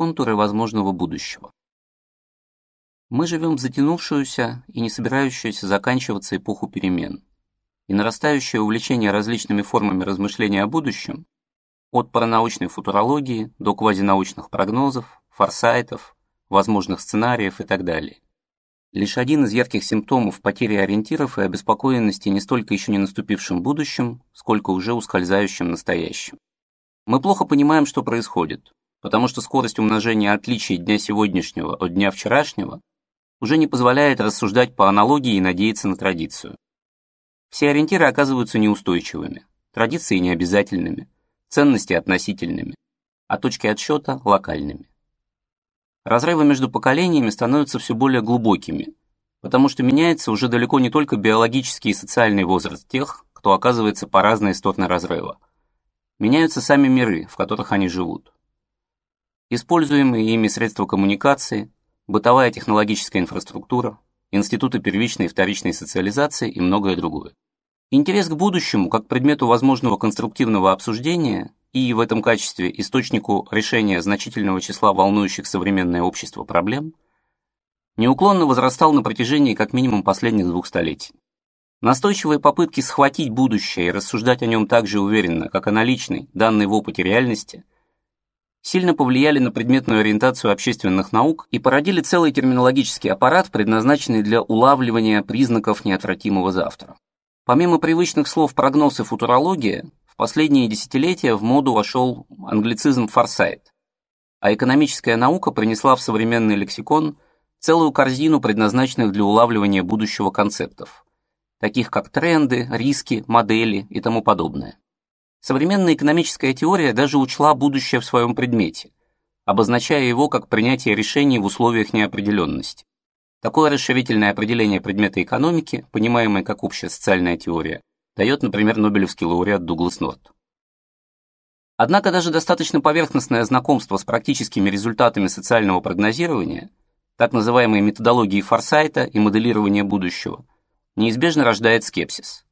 контуры возможного будущего. Мы живем в затянувшуюся и не собирающуюся заканчиваться эпоху перемен. И нарастающее увлечение различными формами размышления о будущем, от паранаучной футурологии до квазинаучных прогнозов, форсайтов, возможных сценариев и так далее. Лишь один из ярких симптомов потери ориентиров и обеспокоенности не столько еще не наступившим будущим, сколько уже ускользающим настоящим. Мы плохо понимаем, что происходит, потому что скорость умножения отличий дня сегодняшнего от дня вчерашнего уже не позволяет рассуждать по аналогии и надеяться на традицию. Все ориентиры оказываются неустойчивыми, традиции необязательными, ценности относительными, а точки отсчета локальными. Разрывы между поколениями становятся все более глубокими, потому что меняется уже далеко не только биологический и социальный возраст тех, кто оказывается по разные стороны разрыва. Меняются сами миры, в которых они живут. Используемые ими средства коммуникации, бытовая технологическая инфраструктура, институты первичной и вторичной социализации и многое другое. Интерес к будущему как предмету возможного конструктивного обсуждения и в этом качестве источнику решения значительного числа волнующих современное общество проблем неуклонно возрастал на протяжении как минимум последних двух столетий. Настойчивые попытки схватить будущее и рассуждать о нем так же уверенно, как о наличной, данной в опыте реальности, сильно повлияли на предметную ориентацию общественных наук и породили целый терминологический аппарат, предназначенный для улавливания признаков неотвратимого завтра. Помимо привычных слов прогноз и футурология, в последние десятилетия в моду вошел англицизм форсайт, а экономическая наука принесла в современный лексикон целую корзину предназначенных для улавливания будущего концептов, таких как тренды, риски, модели и тому подобное. Современная экономическая теория даже учла будущее в своем предмете, обозначая его как принятие решений в условиях неопределенности. Такое расширительное определение предмета экономики, понимаемое как общая социальная теория, дает, например, Нобелевский лауреат Дуглас Норт. Однако даже достаточно поверхностное знакомство с практическими результатами социального прогнозирования, так называемой методологии форсайта и моделирования будущего, неизбежно рождает скепсис.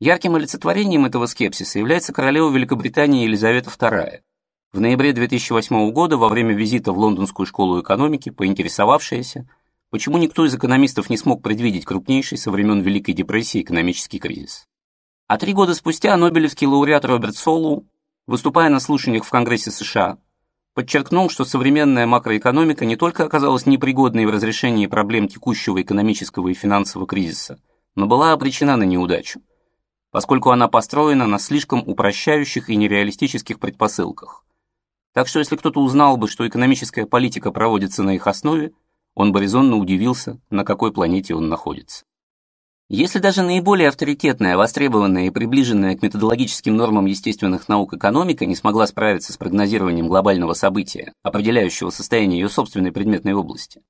Ярким олицетворением этого скепсиса является королева Великобритании Елизавета II, в ноябре 2008 года во время визита в Лондонскую школу экономики поинтересовавшаяся, Почему никто из экономистов не смог предвидеть крупнейший со времен Великой депрессии экономический кризис? А три года спустя Нобелевский лауреат Роберт Солу, выступая на слушаниях в Конгрессе США, подчеркнул, что современная макроэкономика не только оказалась непригодной в разрешении проблем текущего экономического и финансового кризиса, но была обречена на неудачу, поскольку она построена на слишком упрощающих и нереалистических предпосылках. Так что если кто-то узнал бы, что экономическая политика проводится на их основе, он бы резонно удивился, на какой планете он находится. Если даже наиболее авторитетная, востребованная и приближенная к методологическим нормам естественных наук экономика не смогла справиться с прогнозированием глобального события, определяющего состояние ее собственной предметной области,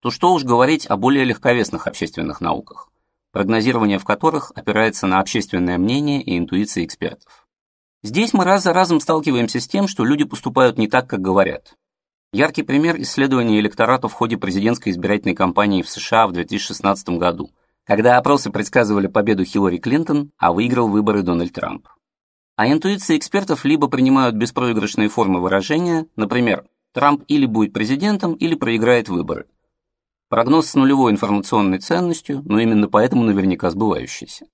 то что уж говорить о более легковесных общественных науках, прогнозирование в которых опирается на общественное мнение и интуиции экспертов. Здесь мы раз за разом сталкиваемся с тем, что люди поступают не так, как говорят, Яркий пример исследования электората в ходе президентской избирательной кампании в США в 2016 году, когда опросы предсказывали победу Хиллари Клинтон, а выиграл выборы Дональд Трамп. А интуиции экспертов либо принимают беспроигрышные формы выражения, например, Трамп или будет президентом, или проиграет выборы. Прогноз с нулевой информационной ценностью, но именно поэтому наверняка сбывающийся.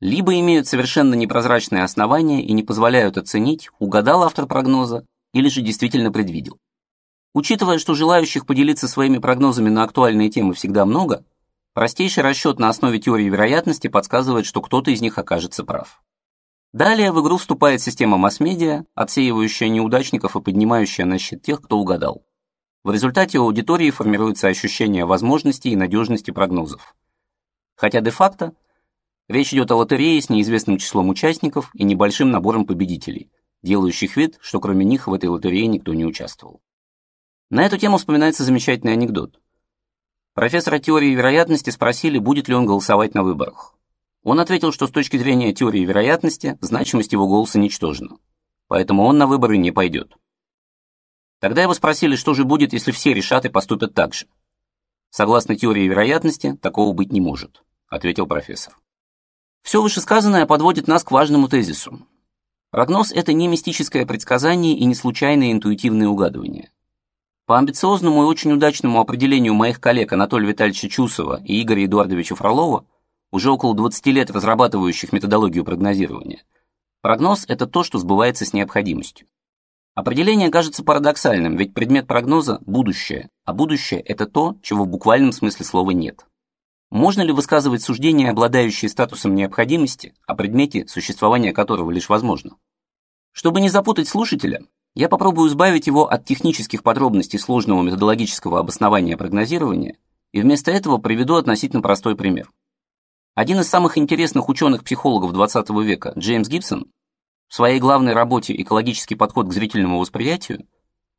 Либо имеют совершенно непрозрачные основания и не позволяют оценить, угадал автор прогноза или же действительно предвидел. Учитывая, что желающих поделиться своими прогнозами на актуальные темы всегда много, простейший расчет на основе теории вероятности подсказывает, что кто-то из них окажется прав. Далее в игру вступает система масс-медиа, отсеивающая неудачников и поднимающая на счет тех, кто угадал. В результате у аудитории формируется ощущение возможности и надежности прогнозов. Хотя де-факто речь идет о лотерее с неизвестным числом участников и небольшим набором победителей, делающих вид, что кроме них в этой лотерее никто не участвовал. На эту тему вспоминается замечательный анекдот. Профессора теории вероятности спросили, будет ли он голосовать на выборах. Он ответил, что с точки зрения теории вероятности значимость его голоса ничтожна, поэтому он на выборы не пойдет. Тогда его спросили, что же будет, если все решат и поступят так же. Согласно теории вероятности, такого быть не может, ответил профессор. Все вышесказанное подводит нас к важному тезису. Прогноз – это не мистическое предсказание и не случайное интуитивное угадывание. По амбициозному и очень удачному определению моих коллег Анатолия Витальевича Чусова и Игоря Эдуардовича Фролова, уже около 20 лет разрабатывающих методологию прогнозирования, прогноз – это то, что сбывается с необходимостью. Определение кажется парадоксальным, ведь предмет прогноза – будущее, а будущее – это то, чего в буквальном смысле слова нет. Можно ли высказывать суждения, обладающие статусом необходимости, о предмете, существования которого лишь возможно? Чтобы не запутать слушателя, я попробую избавить его от технических подробностей сложного методологического обоснования прогнозирования и вместо этого приведу относительно простой пример. Один из самых интересных ученых-психологов XX века, Джеймс Гибсон, в своей главной работе «Экологический подход к зрительному восприятию»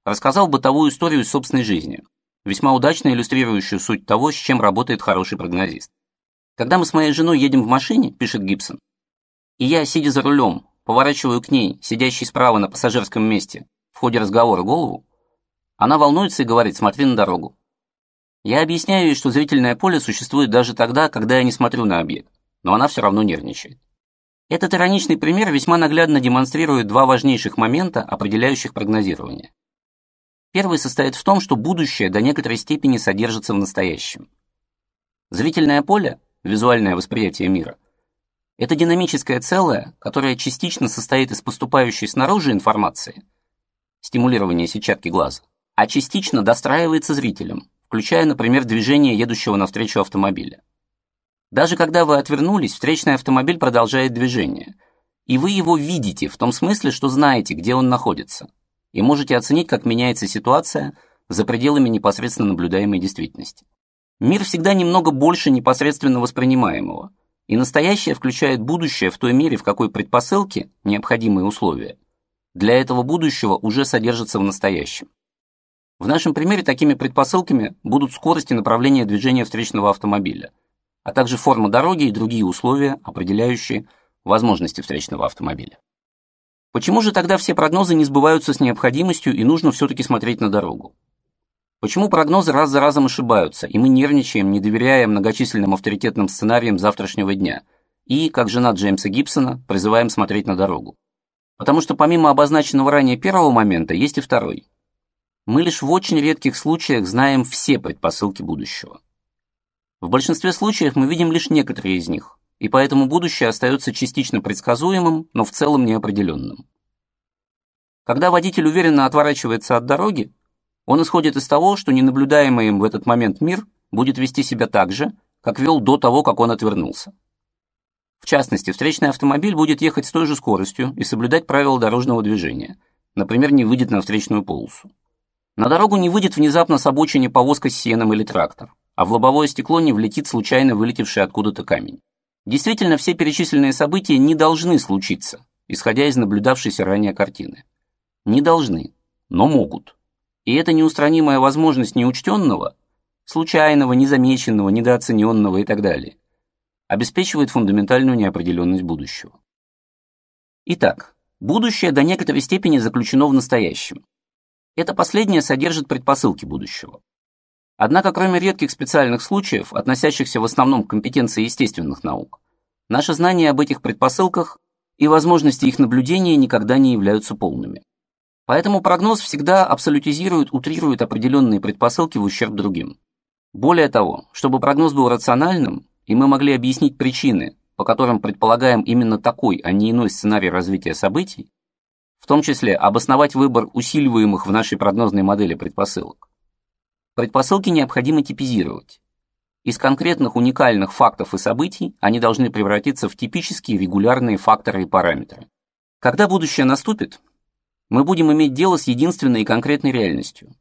рассказал бытовую историю из собственной жизни, весьма удачно иллюстрирующую суть того, с чем работает хороший прогнозист. Когда мы с моей женой едем в машине, пишет Гибсон, и я, сидя за рулем, поворачиваю к ней, сидящей справа на пассажирском месте, в ходе разговора голову, она волнуется и говорит «смотри на дорогу». Я объясняю ей, что зрительное поле существует даже тогда, когда я не смотрю на объект, но она все равно нервничает. Этот ироничный пример весьма наглядно демонстрирует два важнейших момента, определяющих прогнозирование. Первый состоит в том, что будущее до некоторой степени содержится в настоящем. Зрительное поле, визуальное восприятие мира, это динамическое целое, которое частично состоит из поступающей снаружи информации, стимулирования сетчатки глаза, а частично достраивается зрителем, включая, например, движение едущего навстречу автомобиля. Даже когда вы отвернулись, встречный автомобиль продолжает движение, и вы его видите в том смысле, что знаете, где он находится, и можете оценить, как меняется ситуация за пределами непосредственно наблюдаемой действительности. Мир всегда немного больше непосредственно воспринимаемого, и настоящее включает будущее в той мере, в какой предпосылки, необходимые условия, для этого будущего уже содержатся в настоящем. В нашем примере такими предпосылками будут скорость и направление движения встречного автомобиля, а также форма дороги и другие условия, определяющие возможности встречного автомобиля. Почему же тогда все прогнозы не сбываются с необходимостью и нужно все-таки смотреть на дорогу? Почему прогнозы раз за разом ошибаются, и мы нервничаем, не доверяя многочисленным авторитетным сценариям завтрашнего дня, и, как жена Джеймса Гибсона, призываем смотреть на дорогу? Потому что помимо обозначенного ранее первого момента, есть и второй – мы лишь в очень редких случаях знаем все предпосылки будущего. В большинстве случаев мы видим лишь некоторые из них, и поэтому будущее остается частично предсказуемым, но в целом неопределенным. Когда водитель уверенно отворачивается от дороги, он исходит из того, что ненаблюдаемый им в этот момент мир будет вести себя так же, как вел до того, как он отвернулся. В частности, встречный автомобиль будет ехать с той же скоростью и соблюдать правила дорожного движения, например, не выйдет на встречную полосу. На дорогу не выйдет внезапно с обочины повозка с сеном или трактор, а в лобовое стекло не влетит случайно вылетевший откуда-то камень. Действительно, все перечисленные события не должны случиться, исходя из наблюдавшейся ранее картины. Не должны, но могут. И эта неустранимая возможность неучтенного, случайного, незамеченного, недооцененного и так далее, обеспечивает фундаментальную неопределенность будущего. Итак, будущее до некоторой степени заключено в настоящем, это последнее содержит предпосылки будущего. Однако, кроме редких специальных случаев, относящихся в основном к компетенции естественных наук, наши знания об этих предпосылках и возможности их наблюдения никогда не являются полными. Поэтому прогноз всегда абсолютизирует, утрирует определенные предпосылки в ущерб другим. Более того, чтобы прогноз был рациональным, и мы могли объяснить причины, по которым предполагаем именно такой, а не иной сценарий развития событий, в том числе обосновать выбор усиливаемых в нашей прогнозной модели предпосылок. Предпосылки необходимо типизировать. Из конкретных уникальных фактов и событий они должны превратиться в типические регулярные факторы и параметры. Когда будущее наступит, мы будем иметь дело с единственной и конкретной реальностью.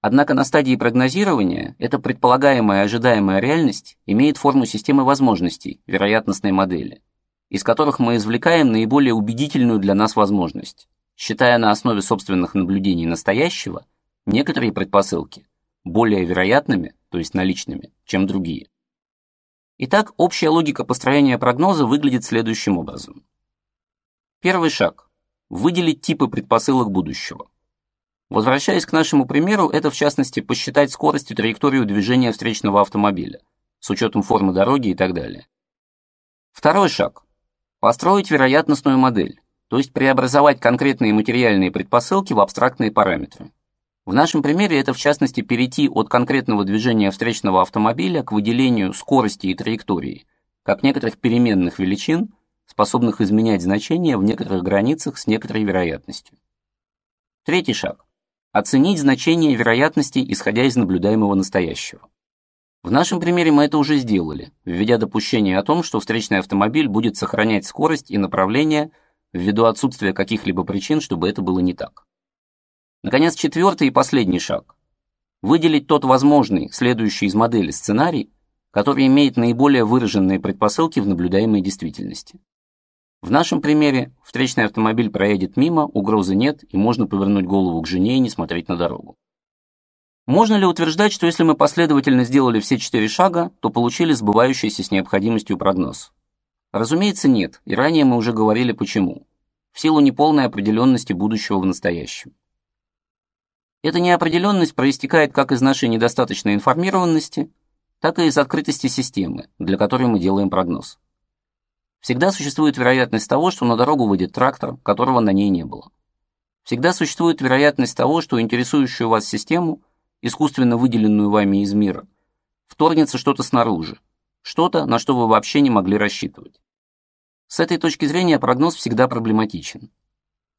Однако на стадии прогнозирования эта предполагаемая ожидаемая реальность имеет форму системы возможностей, вероятностной модели из которых мы извлекаем наиболее убедительную для нас возможность, считая на основе собственных наблюдений настоящего некоторые предпосылки более вероятными, то есть наличными, чем другие. Итак, общая логика построения прогноза выглядит следующим образом. Первый шаг – выделить типы предпосылок будущего. Возвращаясь к нашему примеру, это в частности посчитать скорость и траекторию движения встречного автомобиля с учетом формы дороги и так далее. Второй шаг Построить вероятностную модель, то есть преобразовать конкретные материальные предпосылки в абстрактные параметры. В нашем примере это в частности перейти от конкретного движения встречного автомобиля к выделению скорости и траектории, как некоторых переменных величин, способных изменять значения в некоторых границах с некоторой вероятностью. Третий шаг. Оценить значение вероятности, исходя из наблюдаемого настоящего. В нашем примере мы это уже сделали, введя допущение о том, что встречный автомобиль будет сохранять скорость и направление ввиду отсутствия каких-либо причин, чтобы это было не так. Наконец, четвертый и последний шаг. Выделить тот возможный, следующий из модели сценарий, который имеет наиболее выраженные предпосылки в наблюдаемой действительности. В нашем примере встречный автомобиль проедет мимо, угрозы нет, и можно повернуть голову к жене и не смотреть на дорогу. Можно ли утверждать, что если мы последовательно сделали все четыре шага, то получили сбывающийся с необходимостью прогноз? Разумеется, нет, и ранее мы уже говорили почему. В силу неполной определенности будущего в настоящем. Эта неопределенность проистекает как из нашей недостаточной информированности, так и из открытости системы, для которой мы делаем прогноз. Всегда существует вероятность того, что на дорогу выйдет трактор, которого на ней не было. Всегда существует вероятность того, что интересующую вас систему – искусственно выделенную вами из мира, вторгнется что-то снаружи, что-то, на что вы вообще не могли рассчитывать. С этой точки зрения прогноз всегда проблематичен.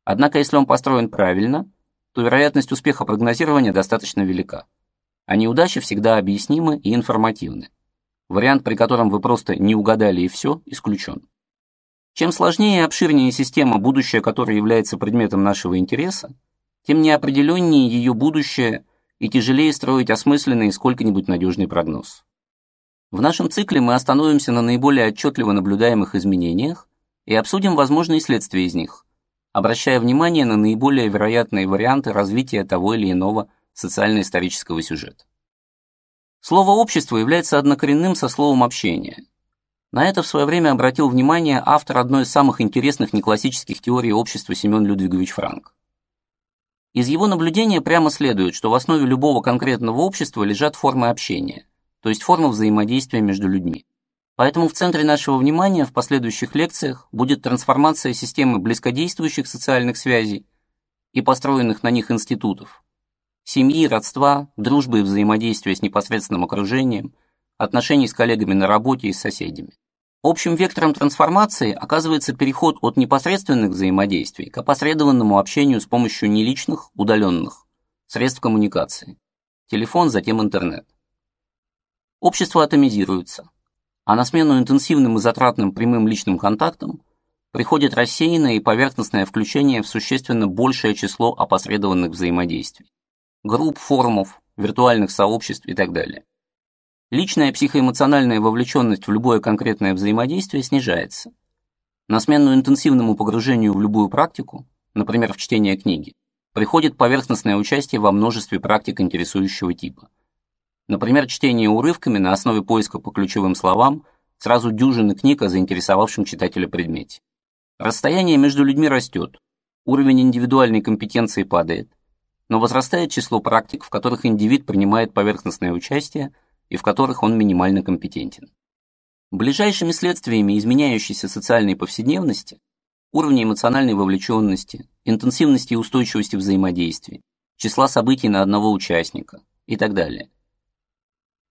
Однако, если он построен правильно, то вероятность успеха прогнозирования достаточно велика, а неудачи всегда объяснимы и информативны. Вариант, при котором вы просто не угадали и все, исключен. Чем сложнее и обширнее система, будущее которой является предметом нашего интереса, тем неопределеннее ее будущее и тяжелее строить осмысленный и сколько-нибудь надежный прогноз. В нашем цикле мы остановимся на наиболее отчетливо наблюдаемых изменениях и обсудим возможные следствия из них, обращая внимание на наиболее вероятные варианты развития того или иного социально-исторического сюжета. Слово «общество» является однокоренным со словом «общение». На это в свое время обратил внимание автор одной из самых интересных неклассических теорий общества Семен Людвигович Франк. Из его наблюдения прямо следует, что в основе любого конкретного общества лежат формы общения, то есть формы взаимодействия между людьми. Поэтому в центре нашего внимания в последующих лекциях будет трансформация системы близкодействующих социальных связей и построенных на них институтов, семьи, родства, дружбы и взаимодействия с непосредственным окружением, отношений с коллегами на работе и с соседями. Общим вектором трансформации оказывается переход от непосредственных взаимодействий к опосредованному общению с помощью неличных, удаленных средств коммуникации. Телефон, затем интернет. Общество атомизируется, а на смену интенсивным и затратным прямым личным контактам приходит рассеянное и поверхностное включение в существенно большее число опосредованных взаимодействий. Групп, форумов, виртуальных сообществ и так далее. Личная психоэмоциональная вовлеченность в любое конкретное взаимодействие снижается. На смену интенсивному погружению в любую практику, например, в чтение книги, приходит поверхностное участие во множестве практик интересующего типа. Например, чтение урывками на основе поиска по ключевым словам сразу дюжины книг о заинтересовавшем читателя предмете. Расстояние между людьми растет, уровень индивидуальной компетенции падает, но возрастает число практик, в которых индивид принимает поверхностное участие и в которых он минимально компетентен. Ближайшими следствиями изменяющейся социальной повседневности, уровня эмоциональной вовлеченности, интенсивности и устойчивости взаимодействий, числа событий на одного участника и так далее,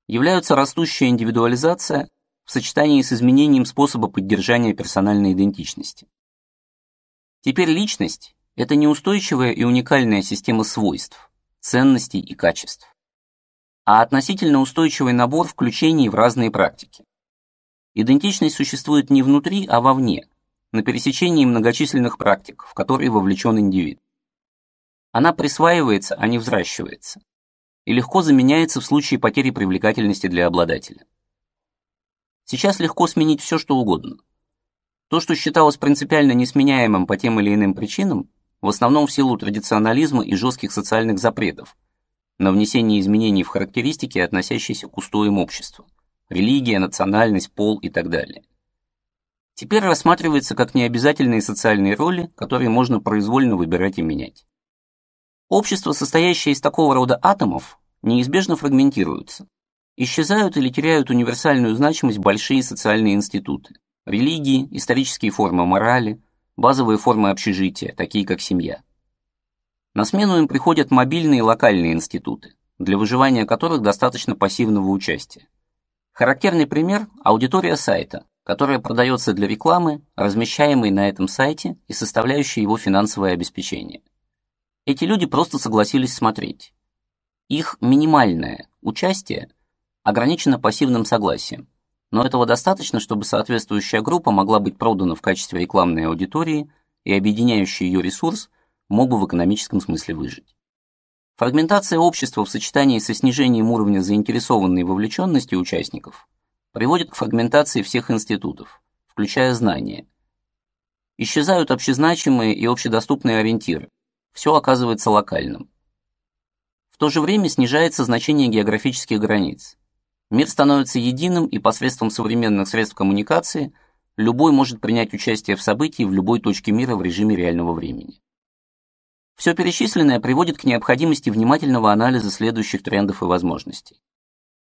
являются растущая индивидуализация в сочетании с изменением способа поддержания персональной идентичности. Теперь личность – это неустойчивая и уникальная система свойств, ценностей и качеств а относительно устойчивый набор включений в разные практики. Идентичность существует не внутри, а вовне, на пересечении многочисленных практик, в которые вовлечен индивид. Она присваивается, а не взращивается, и легко заменяется в случае потери привлекательности для обладателя. Сейчас легко сменить все, что угодно. То, что считалось принципиально несменяемым по тем или иным причинам, в основном в силу традиционализма и жестких социальных запретов, на внесение изменений в характеристики, относящиеся к устоям общества – религия, национальность, пол и так далее. Теперь рассматривается как необязательные социальные роли, которые можно произвольно выбирать и менять. Общества, состоящие из такого рода атомов, неизбежно фрагментируются. Исчезают или теряют универсальную значимость большие социальные институты – религии, исторические формы морали, базовые формы общежития, такие как семья. На смену им приходят мобильные локальные институты, для выживания которых достаточно пассивного участия. Характерный пример – аудитория сайта, которая продается для рекламы, размещаемой на этом сайте и составляющей его финансовое обеспечение. Эти люди просто согласились смотреть. Их минимальное участие ограничено пассивным согласием, но этого достаточно, чтобы соответствующая группа могла быть продана в качестве рекламной аудитории и объединяющий ее ресурс мог бы в экономическом смысле выжить. Фрагментация общества в сочетании со снижением уровня заинтересованной вовлеченности участников приводит к фрагментации всех институтов, включая знания. Исчезают общезначимые и общедоступные ориентиры. Все оказывается локальным. В то же время снижается значение географических границ. Мир становится единым, и посредством современных средств коммуникации любой может принять участие в событии в любой точке мира в режиме реального времени. Все перечисленное приводит к необходимости внимательного анализа следующих трендов и возможностей.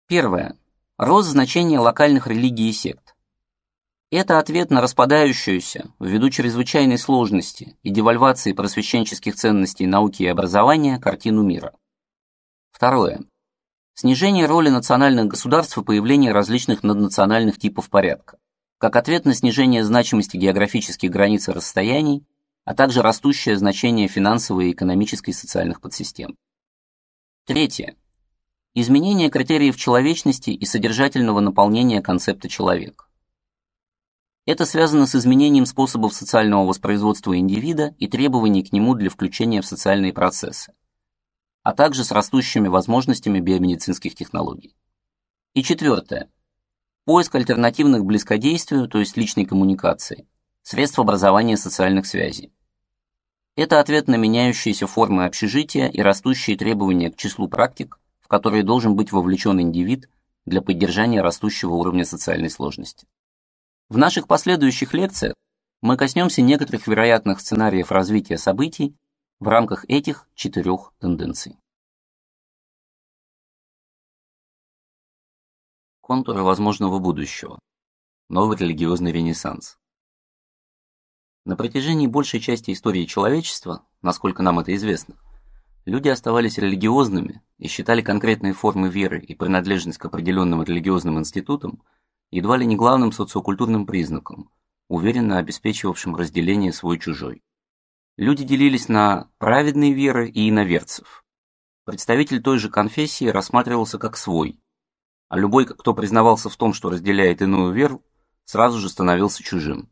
Первое. Рост значения локальных религий и сект. Это ответ на распадающуюся, ввиду чрезвычайной сложности и девальвации просвещенческих ценностей науки и образования, картину мира. Второе. Снижение роли национальных государств и появление различных наднациональных типов порядка, как ответ на снижение значимости географических границ и расстояний, а также растущее значение финансовой, экономической и социальных подсистем. Третье. Изменение критериев человечности и содержательного наполнения концепта «человек». Это связано с изменением способов социального воспроизводства индивида и требований к нему для включения в социальные процессы, а также с растущими возможностями биомедицинских технологий. И четвертое. Поиск альтернативных близкодействию, то есть личной коммуникации, средств образования социальных связей. Это ответ на меняющиеся формы общежития и растущие требования к числу практик, в которые должен быть вовлечен индивид для поддержания растущего уровня социальной сложности. В наших последующих лекциях мы коснемся некоторых вероятных сценариев развития событий в рамках этих четырех тенденций. Контуры возможного будущего. Новый религиозный ренессанс. На протяжении большей части истории человечества, насколько нам это известно, Люди оставались религиозными и считали конкретные формы веры и принадлежность к определенным религиозным институтам едва ли не главным социокультурным признаком, уверенно обеспечивавшим разделение свой-чужой. Люди делились на праведные веры и иноверцев. Представитель той же конфессии рассматривался как свой, а любой, кто признавался в том, что разделяет иную веру, сразу же становился чужим.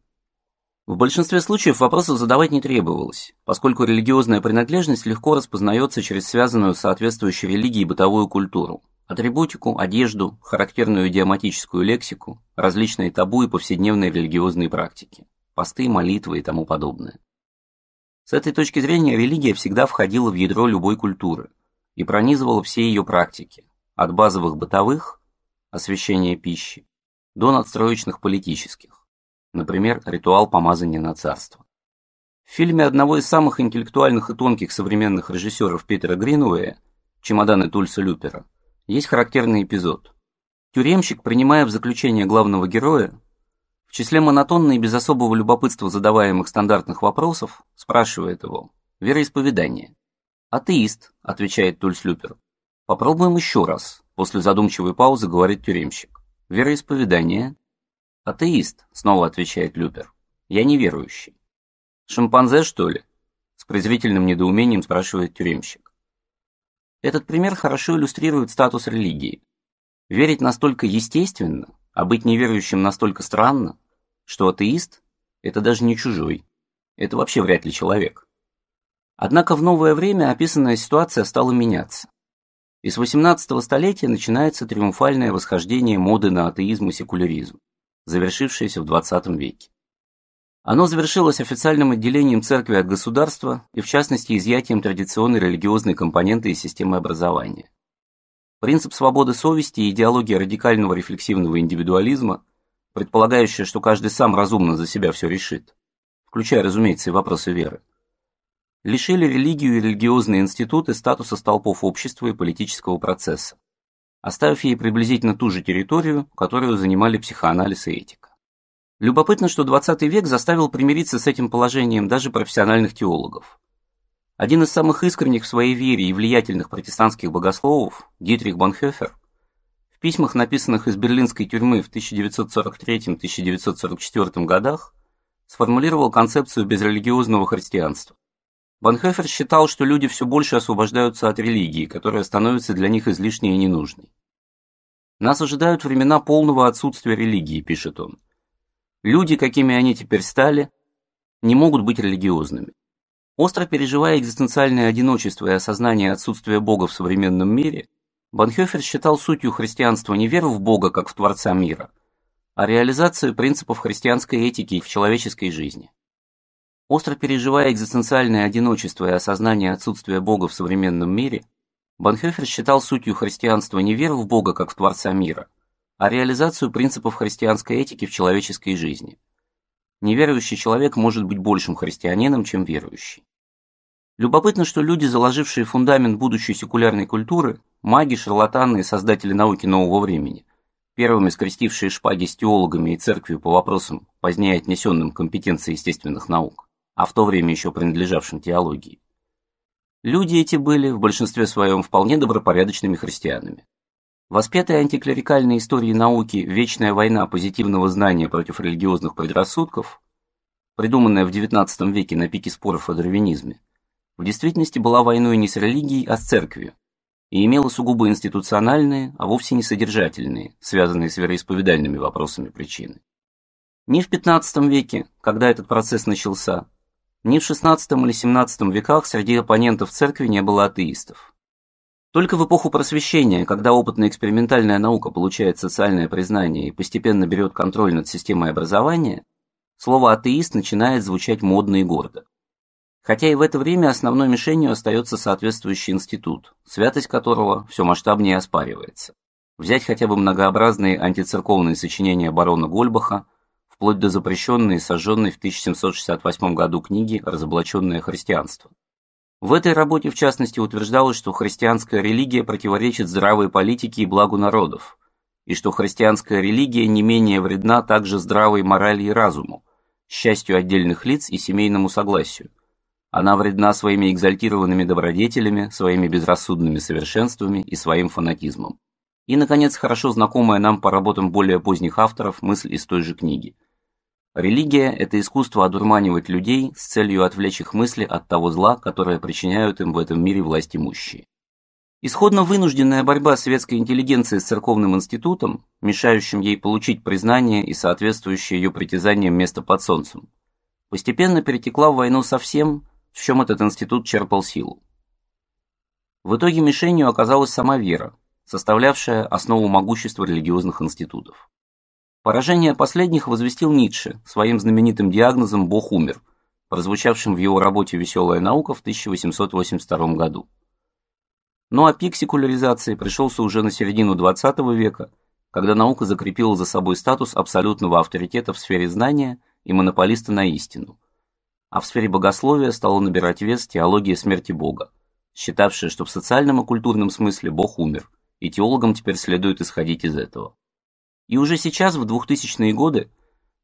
В большинстве случаев вопросов задавать не требовалось, поскольку религиозная принадлежность легко распознается через связанную с соответствующей религией бытовую культуру, атрибутику, одежду, характерную идиоматическую лексику, различные табу и повседневные религиозные практики, посты, молитвы и тому подобное. С этой точки зрения религия всегда входила в ядро любой культуры и пронизывала все ее практики, от базовых бытовых, освящения пищи, до надстроечных политических например, ритуал помазания на царство. В фильме одного из самых интеллектуальных и тонких современных режиссеров Питера Гринуэя «Чемоданы Тульса Люпера» есть характерный эпизод. Тюремщик, принимая в заключение главного героя, в числе монотонно и без особого любопытства задаваемых стандартных вопросов, спрашивает его «Вероисповедание». «Атеист», — отвечает Тульс Люпер. «Попробуем еще раз», — после задумчивой паузы говорит тюремщик. «Вероисповедание», «Атеист», — снова отвечает Люпер. «Я неверующий». «Шимпанзе, что ли?» — с презрительным недоумением спрашивает тюремщик. Этот пример хорошо иллюстрирует статус религии. Верить настолько естественно, а быть неверующим настолько странно, что атеист – это даже не чужой, это вообще вряд ли человек. Однако в новое время описанная ситуация стала меняться. И с 18 столетия начинается триумфальное восхождение моды на атеизм и секуляризм завершившееся в XX веке. Оно завершилось официальным отделением церкви от государства и, в частности, изъятием традиционной религиозной компоненты из системы образования. Принцип свободы совести и идеология радикального рефлексивного индивидуализма, предполагающая, что каждый сам разумно за себя все решит, включая, разумеется, и вопросы веры, лишили религию и религиозные институты статуса столпов общества и политического процесса оставив ей приблизительно ту же территорию, которую занимали психоанализ и этика. Любопытно, что 20 век заставил примириться с этим положением даже профессиональных теологов. Один из самых искренних в своей вере и влиятельных протестантских богословов, Дитрих Бонхёфер, в письмах, написанных из берлинской тюрьмы в 1943-1944 годах, сформулировал концепцию безрелигиозного христианства. Бонхёфер считал, что люди все больше освобождаются от религии, которая становится для них излишней и ненужной. «Нас ожидают времена полного отсутствия религии», – пишет он. «Люди, какими они теперь стали, не могут быть религиозными. Остро переживая экзистенциальное одиночество и осознание отсутствия Бога в современном мире, Бонхёфер считал сутью христианства не веру в Бога как в Творца мира, а реализацию принципов христианской этики в человеческой жизни. Остро переживая экзистенциальное одиночество и осознание отсутствия Бога в современном мире, Бонхёфер считал сутью христианства не веру в Бога как в Творца мира, а реализацию принципов христианской этики в человеческой жизни. Неверующий человек может быть большим христианином, чем верующий. Любопытно, что люди, заложившие фундамент будущей секулярной культуры, маги, шарлатаны и создатели науки нового времени, первыми скрестившие шпаги с теологами и церковью по вопросам, позднее отнесенным к компетенции естественных наук, а в то время еще принадлежавшим теологии. Люди эти были в большинстве своем вполне добропорядочными христианами. Воспетая антиклерикальной историей науки «Вечная война позитивного знания против религиозных предрассудков», придуманная в XIX веке на пике споров о дарвинизме, в действительности была войной не с религией, а с церковью, и имела сугубо институциональные, а вовсе не содержательные, связанные с вероисповедальными вопросами причины. Ни в XV веке, когда этот процесс начался, ни в XVI или XVII веках среди оппонентов церкви не было атеистов. Только в эпоху просвещения, когда опытно-экспериментальная наука получает социальное признание и постепенно берет контроль над системой образования, слово «атеист» начинает звучать модно и гордо. Хотя и в это время основной мишенью остается соответствующий институт, святость которого все масштабнее оспаривается. Взять хотя бы многообразные антицерковные сочинения барона Гольбаха, вплоть до запрещенной и сожженной в 1768 году книги «Разоблаченное христианство». В этой работе, в частности, утверждалось, что христианская религия противоречит здравой политике и благу народов, и что христианская религия не менее вредна также здравой морали и разуму, счастью отдельных лиц и семейному согласию. Она вредна своими экзальтированными добродетелями, своими безрассудными совершенствами и своим фанатизмом. И, наконец, хорошо знакомая нам по работам более поздних авторов мысль из той же книги. Религия – это искусство одурманивать людей с целью отвлечь их мысли от того зла, которое причиняют им в этом мире власть имущие. Исходно вынужденная борьба светской интеллигенции с церковным институтом, мешающим ей получить признание и соответствующее ее притязаниям место под солнцем, постепенно перетекла в войну со всем, в чем этот институт черпал силу. В итоге мишенью оказалась сама вера, составлявшая основу могущества религиозных институтов. Поражение последних возвестил Ницше своим знаменитым диагнозом «Бог умер», прозвучавшим в его работе «Веселая наука» в 1882 году. Ну а пик секуляризации пришелся уже на середину XX века, когда наука закрепила за собой статус абсолютного авторитета в сфере знания и монополиста на истину. А в сфере богословия стала набирать вес теология смерти Бога, считавшая, что в социальном и культурном смысле Бог умер, и теологам теперь следует исходить из этого. И уже сейчас, в 2000-е годы,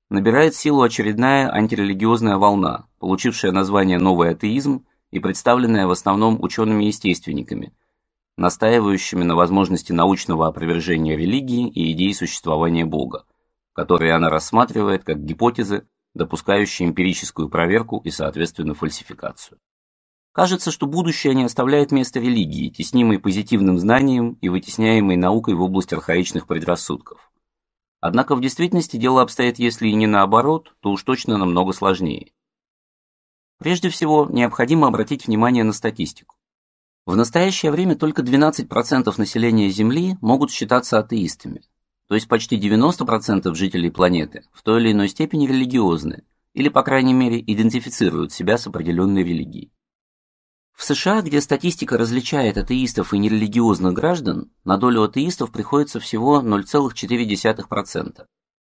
набирает силу очередная антирелигиозная волна, получившая название «новый атеизм» и представленная в основном учеными-естественниками, настаивающими на возможности научного опровержения религии и идеи существования Бога, которые она рассматривает как гипотезы, допускающие эмпирическую проверку и, соответственно, фальсификацию. Кажется, что будущее не оставляет места религии, теснимой позитивным знанием и вытесняемой наукой в область архаичных предрассудков. Однако в действительности дело обстоит, если и не наоборот, то уж точно намного сложнее. Прежде всего, необходимо обратить внимание на статистику. В настоящее время только 12% населения Земли могут считаться атеистами, то есть почти 90% жителей планеты в той или иной степени религиозны, или, по крайней мере, идентифицируют себя с определенной религией. В США, где статистика различает атеистов и нерелигиозных граждан, на долю атеистов приходится всего 0,4%,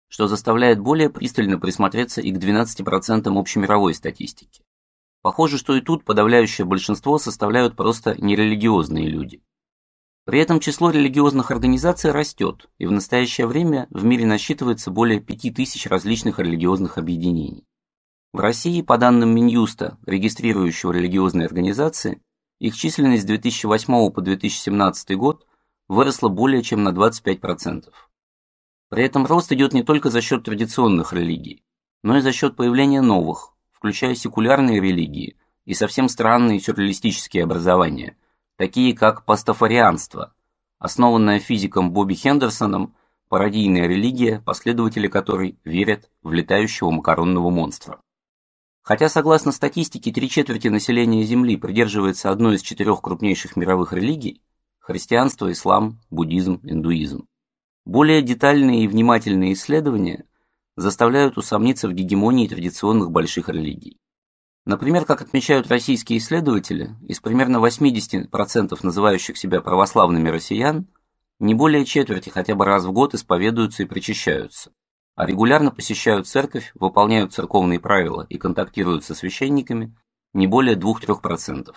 что заставляет более пристально присмотреться и к 12% общемировой статистики. Похоже, что и тут подавляющее большинство составляют просто нерелигиозные люди. При этом число религиозных организаций растет, и в настоящее время в мире насчитывается более 5000 различных религиозных объединений. В России, по данным Минюста, регистрирующего религиозные организации, их численность с 2008 по 2017 год выросла более чем на 25%. При этом рост идет не только за счет традиционных религий, но и за счет появления новых, включая секулярные религии и совсем странные сюрреалистические образования, такие как пастафарианство, основанное физиком Бобби Хендерсоном, пародийная религия, последователи которой верят в летающего макаронного монстра. Хотя, согласно статистике, три четверти населения Земли придерживается одной из четырех крупнейших мировых религий – христианство, ислам, буддизм, индуизм. Более детальные и внимательные исследования заставляют усомниться в гегемонии традиционных больших религий. Например, как отмечают российские исследователи, из примерно 80% называющих себя православными россиян, не более четверти хотя бы раз в год исповедуются и причащаются а регулярно посещают церковь, выполняют церковные правила и контактируют со священниками не более 2-3%.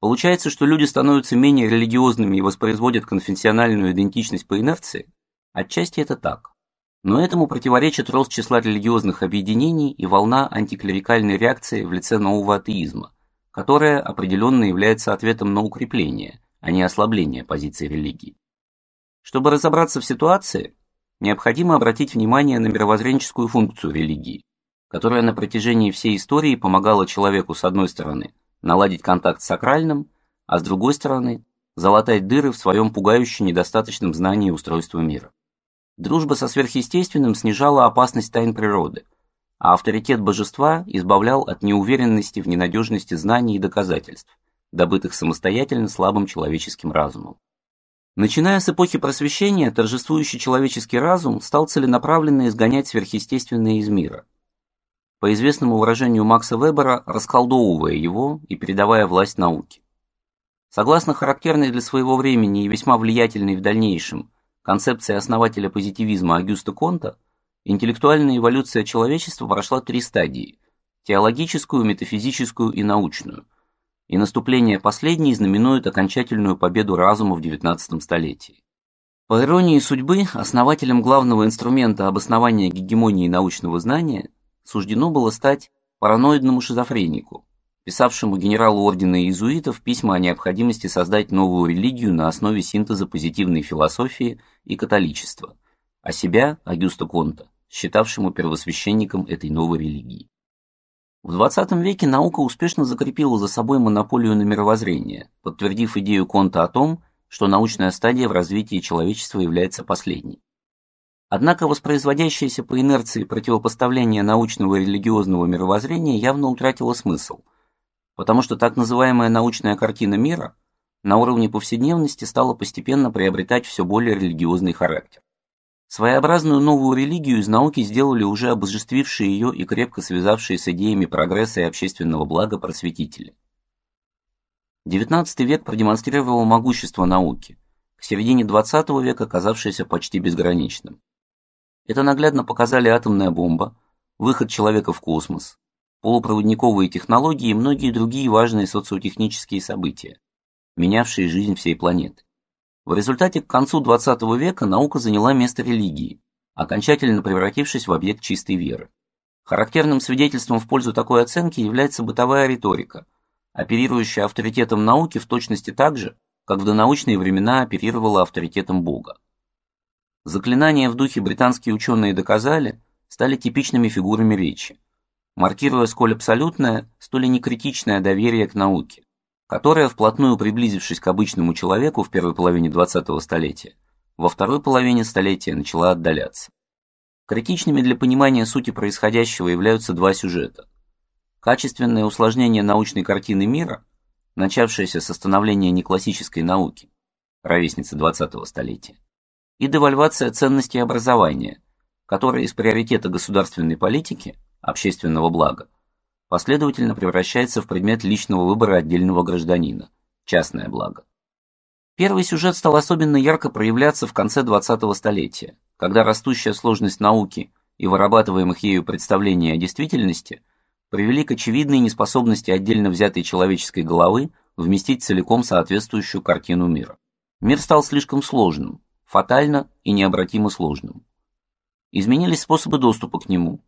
Получается, что люди становятся менее религиозными и воспроизводят конфессиональную идентичность по инерции? Отчасти это так. Но этому противоречит рост числа религиозных объединений и волна антиклерикальной реакции в лице нового атеизма, которая определенно является ответом на укрепление, а не ослабление позиции религии. Чтобы разобраться в ситуации, необходимо обратить внимание на мировоззренческую функцию религии, которая на протяжении всей истории помогала человеку, с одной стороны, наладить контакт с сакральным, а с другой стороны, залатать дыры в своем пугающе недостаточном знании устройства мира. Дружба со сверхъестественным снижала опасность тайн природы, а авторитет божества избавлял от неуверенности в ненадежности знаний и доказательств, добытых самостоятельно слабым человеческим разумом. Начиная с эпохи просвещения, торжествующий человеческий разум стал целенаправленно изгонять сверхъестественное из мира. По известному выражению Макса Вебера, расколдовывая его и передавая власть науке. Согласно характерной для своего времени и весьма влиятельной в дальнейшем концепции основателя позитивизма Агюста Конта, интеллектуальная эволюция человечества прошла три стадии – теологическую, метафизическую и научную – и наступление последней знаменует окончательную победу разума в XIX столетии. По иронии судьбы, основателем главного инструмента обоснования гегемонии научного знания суждено было стать параноидному шизофренику, писавшему генералу ордена иезуитов письма о необходимости создать новую религию на основе синтеза позитивной философии и католичества, а себя, Агюста Конта, считавшему первосвященником этой новой религии. В XX веке наука успешно закрепила за собой монополию на мировоззрение, подтвердив идею Конта о том, что научная стадия в развитии человечества является последней. Однако воспроизводящееся по инерции противопоставление научного и религиозного мировоззрения явно утратило смысл, потому что так называемая научная картина мира на уровне повседневности стала постепенно приобретать все более религиозный характер. Своеобразную новую религию из науки сделали уже обожествившие ее и крепко связавшие с идеями прогресса и общественного блага просветители. XIX век продемонстрировал могущество науки, к середине XX века оказавшееся почти безграничным. Это наглядно показали атомная бомба, выход человека в космос, полупроводниковые технологии и многие другие важные социотехнические события, менявшие жизнь всей планеты. В результате к концу XX века наука заняла место религии, окончательно превратившись в объект чистой веры. Характерным свидетельством в пользу такой оценки является бытовая риторика, оперирующая авторитетом науки в точности так же, как в донаучные времена оперировала авторитетом Бога. Заклинания в духе британские ученые доказали, стали типичными фигурами речи, маркируя сколь абсолютное, столь и некритичное доверие к науке, которая, вплотную приблизившись к обычному человеку в первой половине 20-го столетия, во второй половине столетия начала отдаляться. Критичными для понимания сути происходящего являются два сюжета. Качественное усложнение научной картины мира, начавшееся со становления неклассической науки, ровесницы 20-го столетия, и девальвация ценностей образования, которая из приоритета государственной политики, общественного блага, последовательно превращается в предмет личного выбора отдельного гражданина – частное благо. Первый сюжет стал особенно ярко проявляться в конце 20-го столетия, когда растущая сложность науки и вырабатываемых ею представлений о действительности привели к очевидной неспособности отдельно взятой человеческой головы вместить целиком соответствующую картину мира. Мир стал слишком сложным, фатально и необратимо сложным. Изменились способы доступа к нему,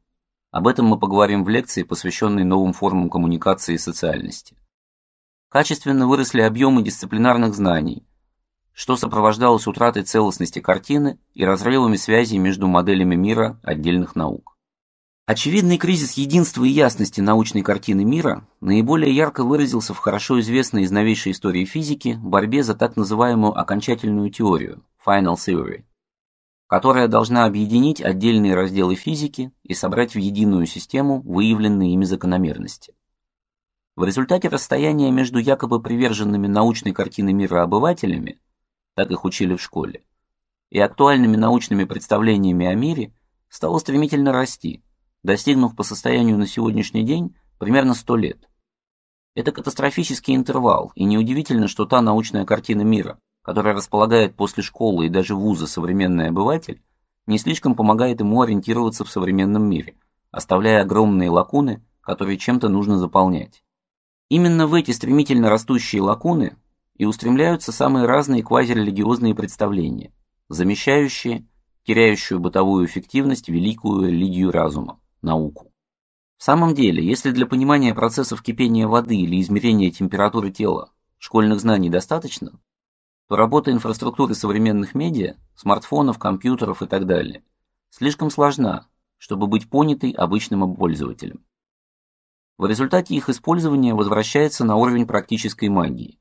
Об этом мы поговорим в лекции, посвященной новым формам коммуникации и социальности. Качественно выросли объемы дисциплинарных знаний, что сопровождалось утратой целостности картины и разрывами связей между моделями мира отдельных наук. Очевидный кризис единства и ясности научной картины мира наиболее ярко выразился в хорошо известной из новейшей истории физики борьбе за так называемую окончательную теорию – Final Theory, которая должна объединить отдельные разделы физики и собрать в единую систему выявленные ими закономерности. В результате расстояние между якобы приверженными научной картины мира обывателями, так их учили в школе, и актуальными научными представлениями о мире стало стремительно расти, достигнув по состоянию на сегодняшний день примерно 100 лет. Это катастрофический интервал, и неудивительно, что та научная картина мира, которая располагает после школы и даже вуза современный обыватель, не слишком помогает ему ориентироваться в современном мире, оставляя огромные лакуны, которые чем-то нужно заполнять. Именно в эти стремительно растущие лакуны и устремляются самые разные квазирелигиозные представления, замещающие теряющую бытовую эффективность великую религию разума – науку. В самом деле, если для понимания процессов кипения воды или измерения температуры тела школьных знаний достаточно, то работа инфраструктуры современных медиа, смартфонов, компьютеров и так далее, слишком сложна, чтобы быть понятой обычным пользователем. В результате их использование возвращается на уровень практической магии.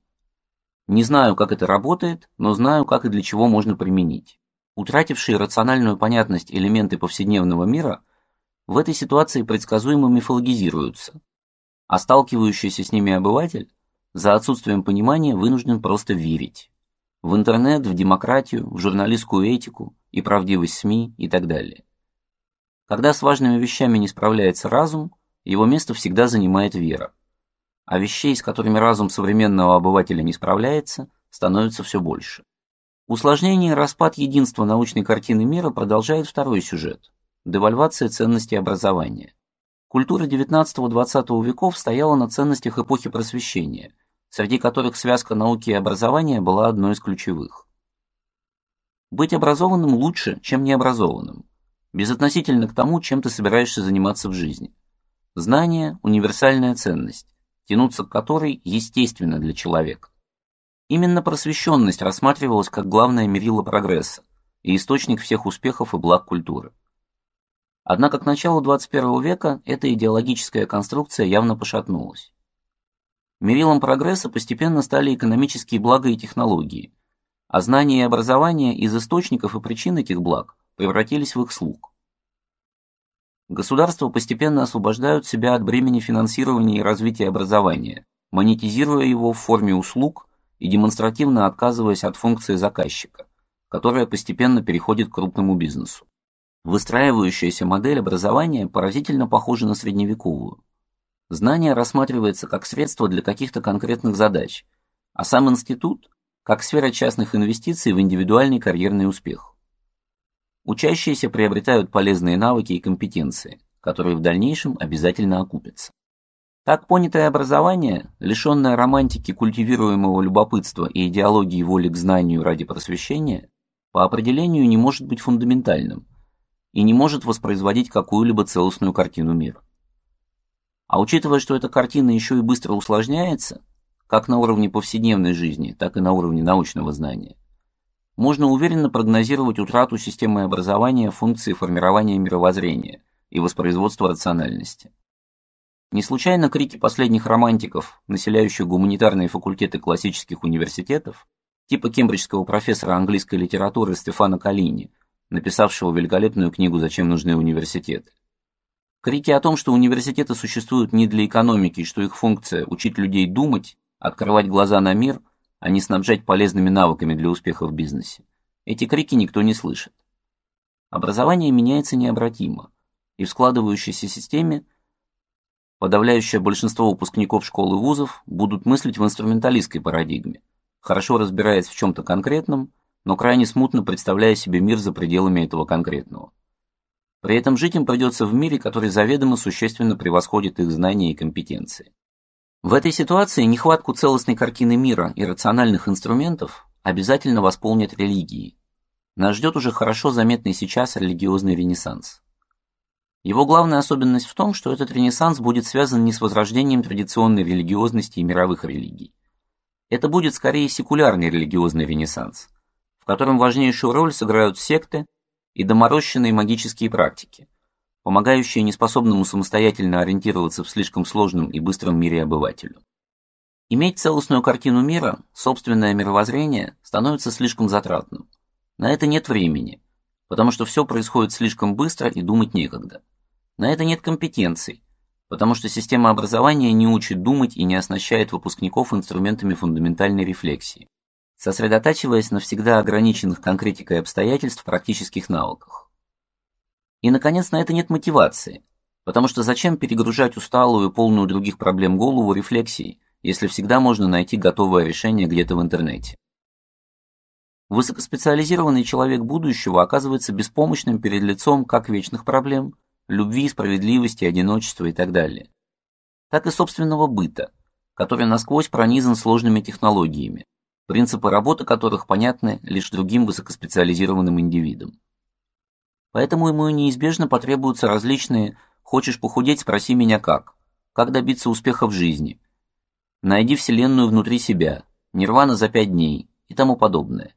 Не знаю, как это работает, но знаю, как и для чего можно применить. Утратившие рациональную понятность элементы повседневного мира в этой ситуации предсказуемо мифологизируются, а сталкивающийся с ними обыватель за отсутствием понимания вынужден просто верить. В интернет, в демократию, в журналистскую этику и правдивость СМИ и так далее. Когда с важными вещами не справляется разум, его место всегда занимает вера. А вещей, с которыми разум современного обывателя не справляется, становится все больше. Усложнение и распад единства научной картины мира продолжает второй сюжет – девальвация ценностей образования. Культура XIX-XX веков стояла на ценностях эпохи просвещения, среди которых связка науки и образования была одной из ключевых. Быть образованным лучше, чем необразованным, безотносительно к тому, чем ты собираешься заниматься в жизни – Знание – универсальная ценность, тянуться к которой естественно для человека. Именно просвещенность рассматривалась как главное мерило прогресса и источник всех успехов и благ культуры. Однако к началу 21 века эта идеологическая конструкция явно пошатнулась. Мерилом прогресса постепенно стали экономические блага и технологии, а знания и образование из источников и причин этих благ превратились в их слуг. Государства постепенно освобождают себя от бремени финансирования и развития образования, монетизируя его в форме услуг и демонстративно отказываясь от функции заказчика, которая постепенно переходит к крупному бизнесу. Выстраивающаяся модель образования поразительно похожа на средневековую. Знание рассматривается как средство для каких-то конкретных задач, а сам институт – как сфера частных инвестиций в индивидуальный карьерный успех. Учащиеся приобретают полезные навыки и компетенции, которые в дальнейшем обязательно окупятся. Так понятое образование, лишенное романтики культивируемого любопытства и идеологии воли к знанию ради просвещения, по определению не может быть фундаментальным и не может воспроизводить какую-либо целостную картину мира. А учитывая, что эта картина еще и быстро усложняется, как на уровне повседневной жизни, так и на уровне научного знания, можно уверенно прогнозировать утрату системы образования функции формирования мировоззрения и воспроизводства рациональности. Не случайно крики последних романтиков, населяющих гуманитарные факультеты классических университетов, типа кембриджского профессора английской литературы Стефана Калини, написавшего великолепную книгу «Зачем нужны университеты». Крики о том, что университеты существуют не для экономики и что их функция – учить людей думать, открывать глаза на мир – а не снабжать полезными навыками для успеха в бизнесе. Эти крики никто не слышит. Образование меняется необратимо, и в складывающейся системе подавляющее большинство выпускников школ и вузов будут мыслить в инструменталистской парадигме, хорошо разбираясь в чем-то конкретном, но крайне смутно представляя себе мир за пределами этого конкретного. При этом жить им придется в мире, который заведомо существенно превосходит их знания и компетенции. В этой ситуации нехватку целостной картины мира и рациональных инструментов обязательно восполнят религии. Нас ждет уже хорошо заметный сейчас религиозный ренессанс. Его главная особенность в том, что этот ренессанс будет связан не с возрождением традиционной религиозности и мировых религий. Это будет скорее секулярный религиозный ренессанс, в котором важнейшую роль сыграют секты и доморощенные магические практики, помогающие неспособному самостоятельно ориентироваться в слишком сложном и быстром мире обывателю. Иметь целостную картину мира, собственное мировоззрение становится слишком затратным. На это нет времени, потому что все происходит слишком быстро и думать некогда. На это нет компетенций, потому что система образования не учит думать и не оснащает выпускников инструментами фундаментальной рефлексии, сосредотачиваясь на всегда ограниченных конкретикой обстоятельств практических навыках. И, наконец, на это нет мотивации, потому что зачем перегружать усталую полную других проблем голову рефлексией, если всегда можно найти готовое решение где-то в интернете. Высокоспециализированный человек будущего оказывается беспомощным перед лицом как вечных проблем, любви, справедливости, одиночества и так далее, так и собственного быта, который насквозь пронизан сложными технологиями, принципы работы которых понятны лишь другим высокоспециализированным индивидам. Поэтому ему неизбежно потребуются различные «хочешь похудеть, спроси меня как», «как добиться успеха в жизни», «найди вселенную внутри себя», «нирвана за пять дней» и тому подобное.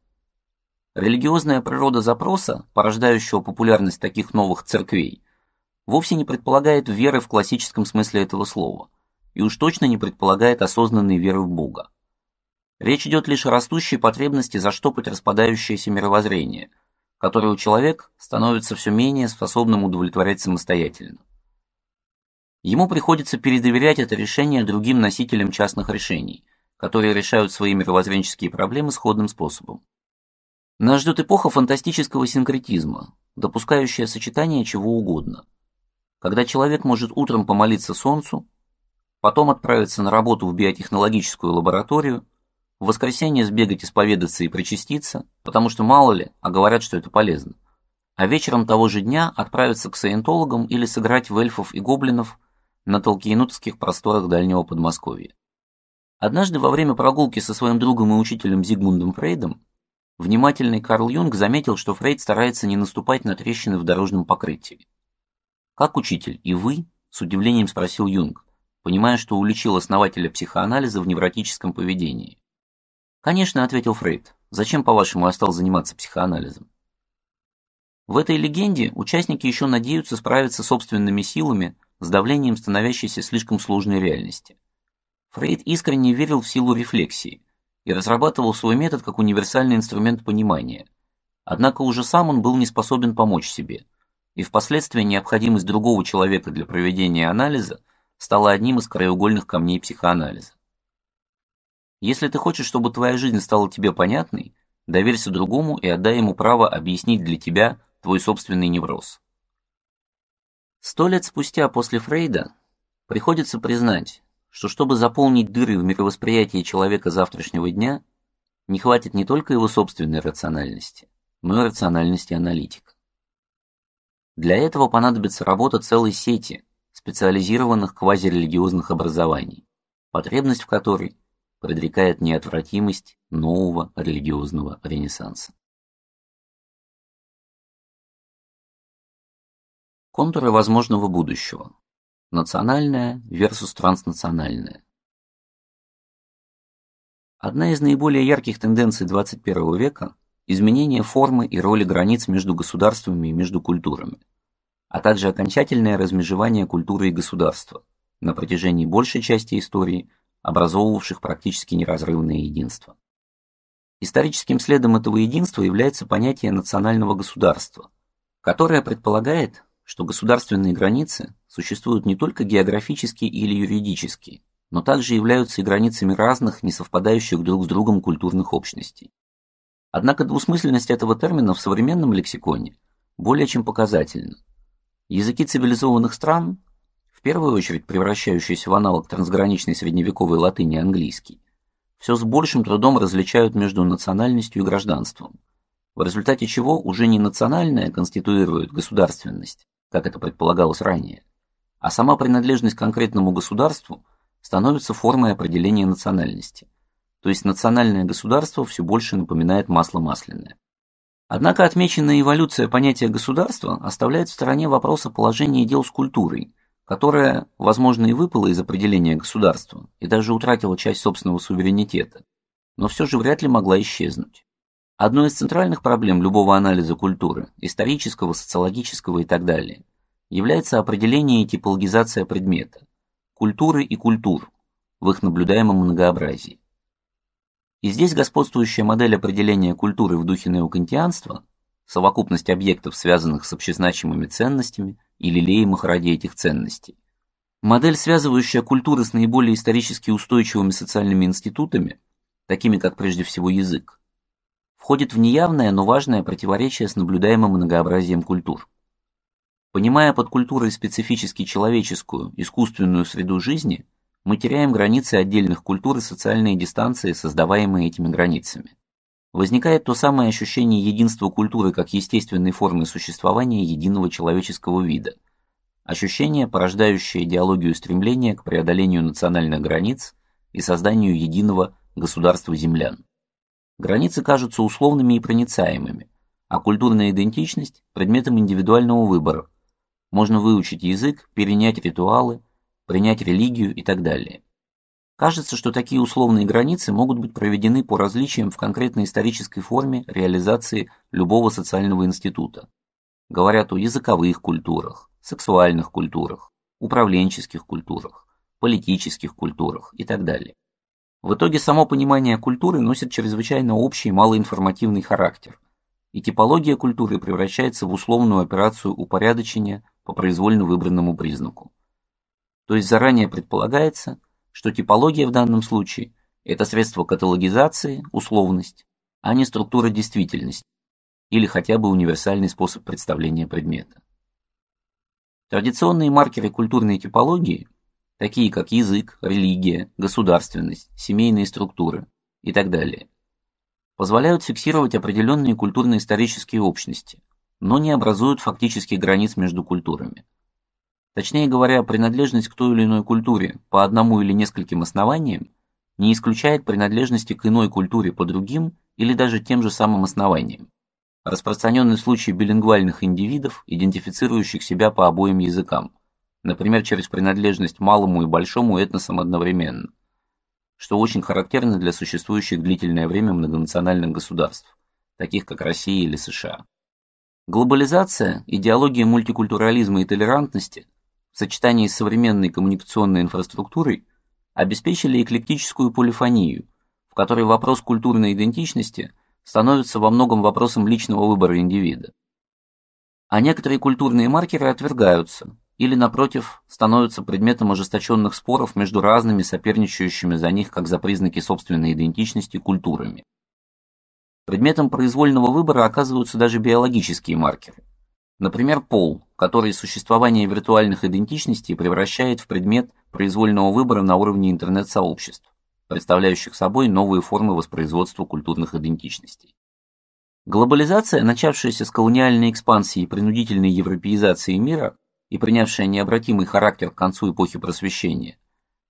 Религиозная природа запроса, порождающего популярность таких новых церквей, вовсе не предполагает веры в классическом смысле этого слова, и уж точно не предполагает осознанной веры в Бога. Речь идет лишь о растущей потребности заштопать распадающееся мировоззрение, которое у человека становится все менее способным удовлетворять самостоятельно. Ему приходится передоверять это решение другим носителям частных решений, которые решают свои мировоззренческие проблемы сходным способом. Нас ждет эпоха фантастического синкретизма, допускающая сочетание чего угодно – когда человек может утром помолиться солнцу, потом отправиться на работу в биотехнологическую лабораторию, в воскресенье сбегать исповедаться и причаститься, потому что мало ли, а говорят, что это полезно, а вечером того же дня отправиться к саентологам или сыграть в эльфов и гоблинов на толкиенутских просторах Дальнего Подмосковья. Однажды во время прогулки со своим другом и учителем Зигмундом Фрейдом внимательный Карл Юнг заметил, что Фрейд старается не наступать на трещины в дорожном покрытии. «Как учитель, и вы?» – с удивлением спросил Юнг, понимая, что уличил основателя психоанализа в невротическом поведении. «Конечно», – ответил Фрейд. «Зачем, по-вашему, я стал заниматься психоанализом?» В этой легенде участники еще надеются справиться собственными силами с давлением становящейся слишком сложной реальности. Фрейд искренне верил в силу рефлексии и разрабатывал свой метод как универсальный инструмент понимания. Однако уже сам он был не способен помочь себе – и впоследствии необходимость другого человека для проведения анализа стала одним из краеугольных камней психоанализа. Если ты хочешь, чтобы твоя жизнь стала тебе понятной, доверься другому и отдай ему право объяснить для тебя твой собственный невроз. Сто лет спустя после Фрейда приходится признать, что чтобы заполнить дыры в мировосприятии человека завтрашнего дня, не хватит не только его собственной рациональности, но и рациональности аналитика. Для этого понадобится работа целой сети специализированных квазирелигиозных образований, потребность в которой предрекает неотвратимость нового религиозного ренессанса. Контуры возможного будущего. Национальное versus транснациональное. Одна из наиболее ярких тенденций 21 века изменение формы и роли границ между государствами и между культурами, а также окончательное размежевание культуры и государства на протяжении большей части истории, образовывавших практически неразрывное единство. Историческим следом этого единства является понятие национального государства, которое предполагает, что государственные границы существуют не только географически или юридически, но также являются и границами разных, не совпадающих друг с другом культурных общностей. Однако двусмысленность этого термина в современном лексиконе более чем показательна. Языки цивилизованных стран, первую очередь превращающиеся в аналог трансграничной средневековой латыни английский, все с большим трудом различают между национальностью и гражданством, в результате чего уже не национальное конституирует государственность, как это предполагалось ранее, а сама принадлежность к конкретному государству становится формой определения национальности – то есть национальное государство все больше напоминает масло масляное. Однако отмеченная эволюция понятия государства оставляет в стороне вопрос о положении дел с культурой, которая, возможно, и выпала из определения государства и даже утратила часть собственного суверенитета, но все же вряд ли могла исчезнуть. Одной из центральных проблем любого анализа культуры, исторического, социологического и так далее, является определение и типологизация предмета, культуры и культур в их наблюдаемом многообразии. И здесь господствующая модель определения культуры в духе неокантианства, совокупность объектов, связанных с общезначимыми ценностями и лелеемых ради этих ценностей, модель, связывающая культуры с наиболее исторически устойчивыми социальными институтами, такими как прежде всего язык, входит в неявное, но важное противоречие с наблюдаемым многообразием культур. Понимая под культурой специфически человеческую, искусственную среду жизни – мы теряем границы отдельных культур и социальные дистанции, создаваемые этими границами. Возникает то самое ощущение единства культуры как естественной формы существования единого человеческого вида. Ощущение, порождающее идеологию стремления к преодолению национальных границ и созданию единого государства землян. Границы кажутся условными и проницаемыми, а культурная идентичность – предметом индивидуального выбора. Можно выучить язык, перенять ритуалы, принять религию и так далее. Кажется, что такие условные границы могут быть проведены по различиям в конкретной исторической форме реализации любого социального института. Говорят о языковых культурах, сексуальных культурах, управленческих культурах, политических культурах и так далее. В итоге само понимание культуры носит чрезвычайно общий малоинформативный характер, и типология культуры превращается в условную операцию упорядочения по произвольно выбранному признаку. То есть заранее предполагается, что типология в данном случае – это средство каталогизации, условность, а не структура действительности или хотя бы универсальный способ представления предмета. Традиционные маркеры культурной типологии, такие как язык, религия, государственность, семейные структуры и так далее, позволяют фиксировать определенные культурно-исторические общности, но не образуют фактических границ между культурами. Точнее говоря, принадлежность к той или иной культуре по одному или нескольким основаниям не исключает принадлежности к иной культуре по другим или даже тем же самым основаниям. Распространенный случай билингвальных индивидов, идентифицирующих себя по обоим языкам, например, через принадлежность малому и большому этносам одновременно, что очень характерно для существующих длительное время многонациональных государств, таких как Россия или США. Глобализация, идеология мультикультурализма и толерантности в сочетании с современной коммуникационной инфраструктурой обеспечили эклектическую полифонию, в которой вопрос культурной идентичности становится во многом вопросом личного выбора индивида. А некоторые культурные маркеры отвергаются или, напротив, становятся предметом ожесточенных споров между разными соперничающими за них как за признаки собственной идентичности культурами. Предметом произвольного выбора оказываются даже биологические маркеры – Например, пол, который существование виртуальных идентичностей превращает в предмет произвольного выбора на уровне интернет-сообществ, представляющих собой новые формы воспроизводства культурных идентичностей. Глобализация, начавшаяся с колониальной экспансии и принудительной европеизации мира и принявшая необратимый характер к концу эпохи Просвещения,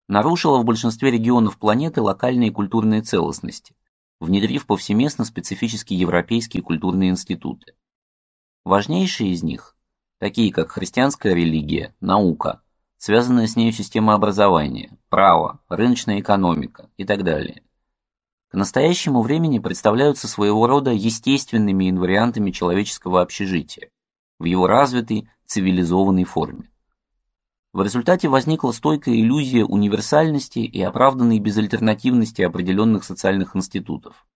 нарушила в большинстве регионов планеты локальные культурные целостности, внедрив повсеместно специфические европейские культурные институты. Важнейшие из них, такие как христианская религия, наука, связанная с нею система образования, право, рыночная экономика и так далее, к настоящему времени представляются своего рода естественными инвариантами человеческого общежития в его развитой цивилизованной форме. В результате возникла стойкая иллюзия универсальности и оправданной безальтернативности определенных социальных институтов.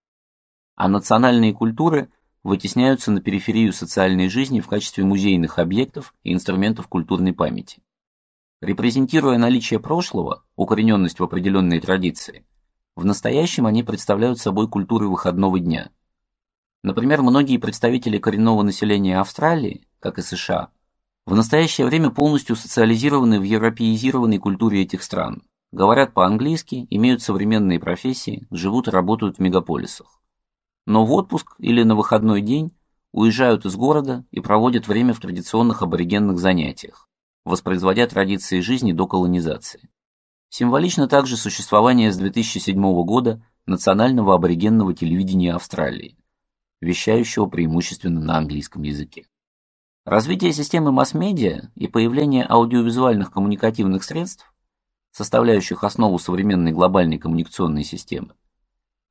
А национальные культуры – вытесняются на периферию социальной жизни в качестве музейных объектов и инструментов культурной памяти. Репрезентируя наличие прошлого, укорененность в определенной традиции, в настоящем они представляют собой культуры выходного дня. Например, многие представители коренного населения Австралии, как и США, в настоящее время полностью социализированы в европеизированной культуре этих стран, говорят по-английски, имеют современные профессии, живут и работают в мегаполисах но в отпуск или на выходной день уезжают из города и проводят время в традиционных аборигенных занятиях, воспроизводя традиции жизни до колонизации. Символично также существование с 2007 года национального аборигенного телевидения Австралии. вещающего преимущественно на английском языке. Развитие системы масс-медиа и появление аудиовизуальных коммуникативных средств, составляющих основу современной глобальной коммуникационной системы,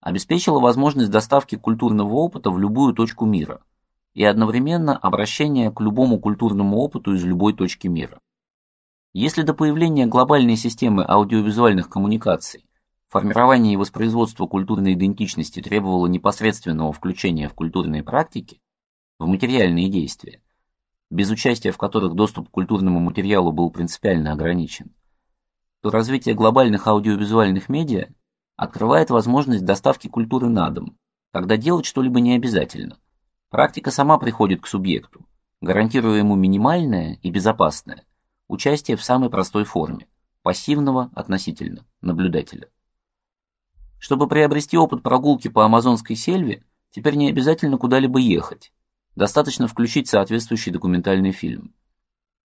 обеспечило возможность доставки культурного опыта в любую точку мира и одновременно обращение к любому культурному опыту из любой точки мира. Если до появления глобальной системы аудиовизуальных коммуникаций формирование и воспроизводство культурной идентичности требовало непосредственного включения в культурные практики, в материальные действия, без участия в которых доступ к культурному материалу был принципиально ограничен, то развитие глобальных аудиовизуальных медиа открывает возможность доставки культуры на дом, когда делать что-либо не обязательно. Практика сама приходит к субъекту, гарантируя ему минимальное и безопасное участие в самой простой форме – пассивного относительно наблюдателя. Чтобы приобрести опыт прогулки по амазонской сельве, теперь не обязательно куда-либо ехать. Достаточно включить соответствующий документальный фильм.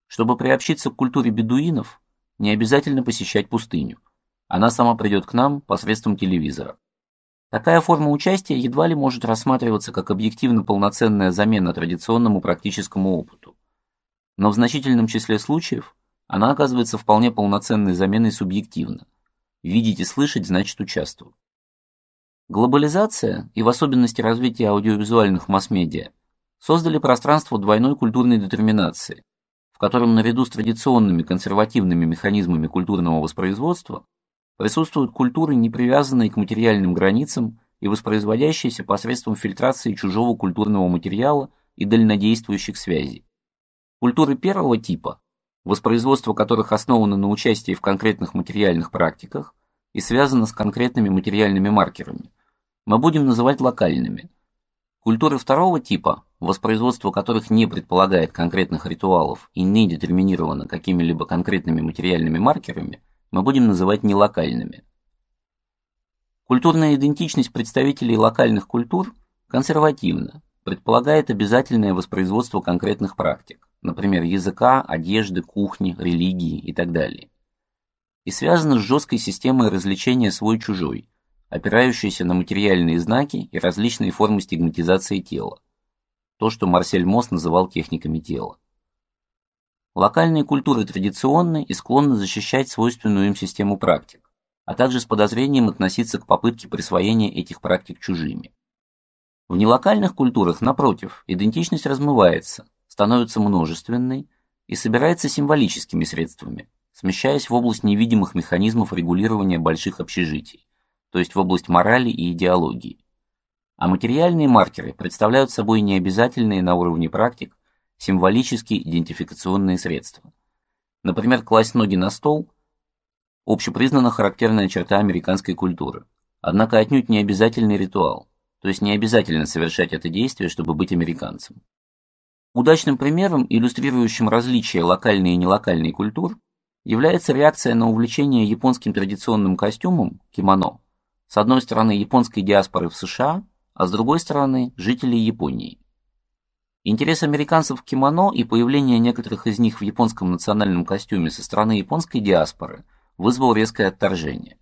Чтобы приобщиться к культуре бедуинов, не обязательно посещать пустыню. Она сама придет к нам посредством телевизора. Такая форма участия едва ли может рассматриваться как объективно полноценная замена традиционному практическому опыту но в значительном числе случаев она оказывается вполне полноценной заменой субъективно. Видеть и слышать значит участвовать. Глобализация и в особенности развитие аудиовизуальных масс-медиа создали пространство двойной культурной детерминации, в котором наряду с традиционными консервативными механизмами культурного воспроизводства присутствуют культуры, не привязанные к материальным границам и воспроизводящиеся посредством фильтрации чужого культурного материала и дальнодействующих связей. Культуры первого типа, воспроизводство которых основано на участии в конкретных материальных практиках и связано с конкретными материальными маркерами, мы будем называть локальными. Культуры второго типа, воспроизводство которых не предполагает конкретных ритуалов и не детерминировано какими-либо конкретными материальными маркерами, мы будем называть нелокальными. Культурная идентичность представителей локальных культур консервативна, предполагает обязательное воспроизводство конкретных практик например, языка, одежды, кухни, религии и так далее. И связано с жесткой системой развлечения свой-чужой, опирающейся на материальные знаки и различные формы стигматизации тела. То, что Марсель Мосс называл техниками тела. Локальные культуры традиционны и склонны защищать свойственную им систему практик, а также с подозрением относиться к попытке присвоения этих практик чужими. В нелокальных культурах, напротив, идентичность размывается, становится множественной и собирается символическими средствами, смещаясь в область невидимых механизмов регулирования больших общежитий, то есть в область морали и идеологии. А материальные маркеры представляют собой необязательные на уровне практик символические идентификационные средства. Например, класть ноги на стол – общепризнанно характерная черта американской культуры, однако отнюдь не обязательный ритуал, то есть не обязательно совершать это действие, чтобы быть американцем. Удачным примером, иллюстрирующим различия локальной и нелокальной культур, является реакция на увлечение японским традиционным костюмом кимоно. С одной стороны японской диаспоры в США, а с другой стороны жителей Японии. Интерес американцев к кимоно и появление некоторых из них в японском национальном костюме со стороны японской диаспоры вызвал резкое отторжение.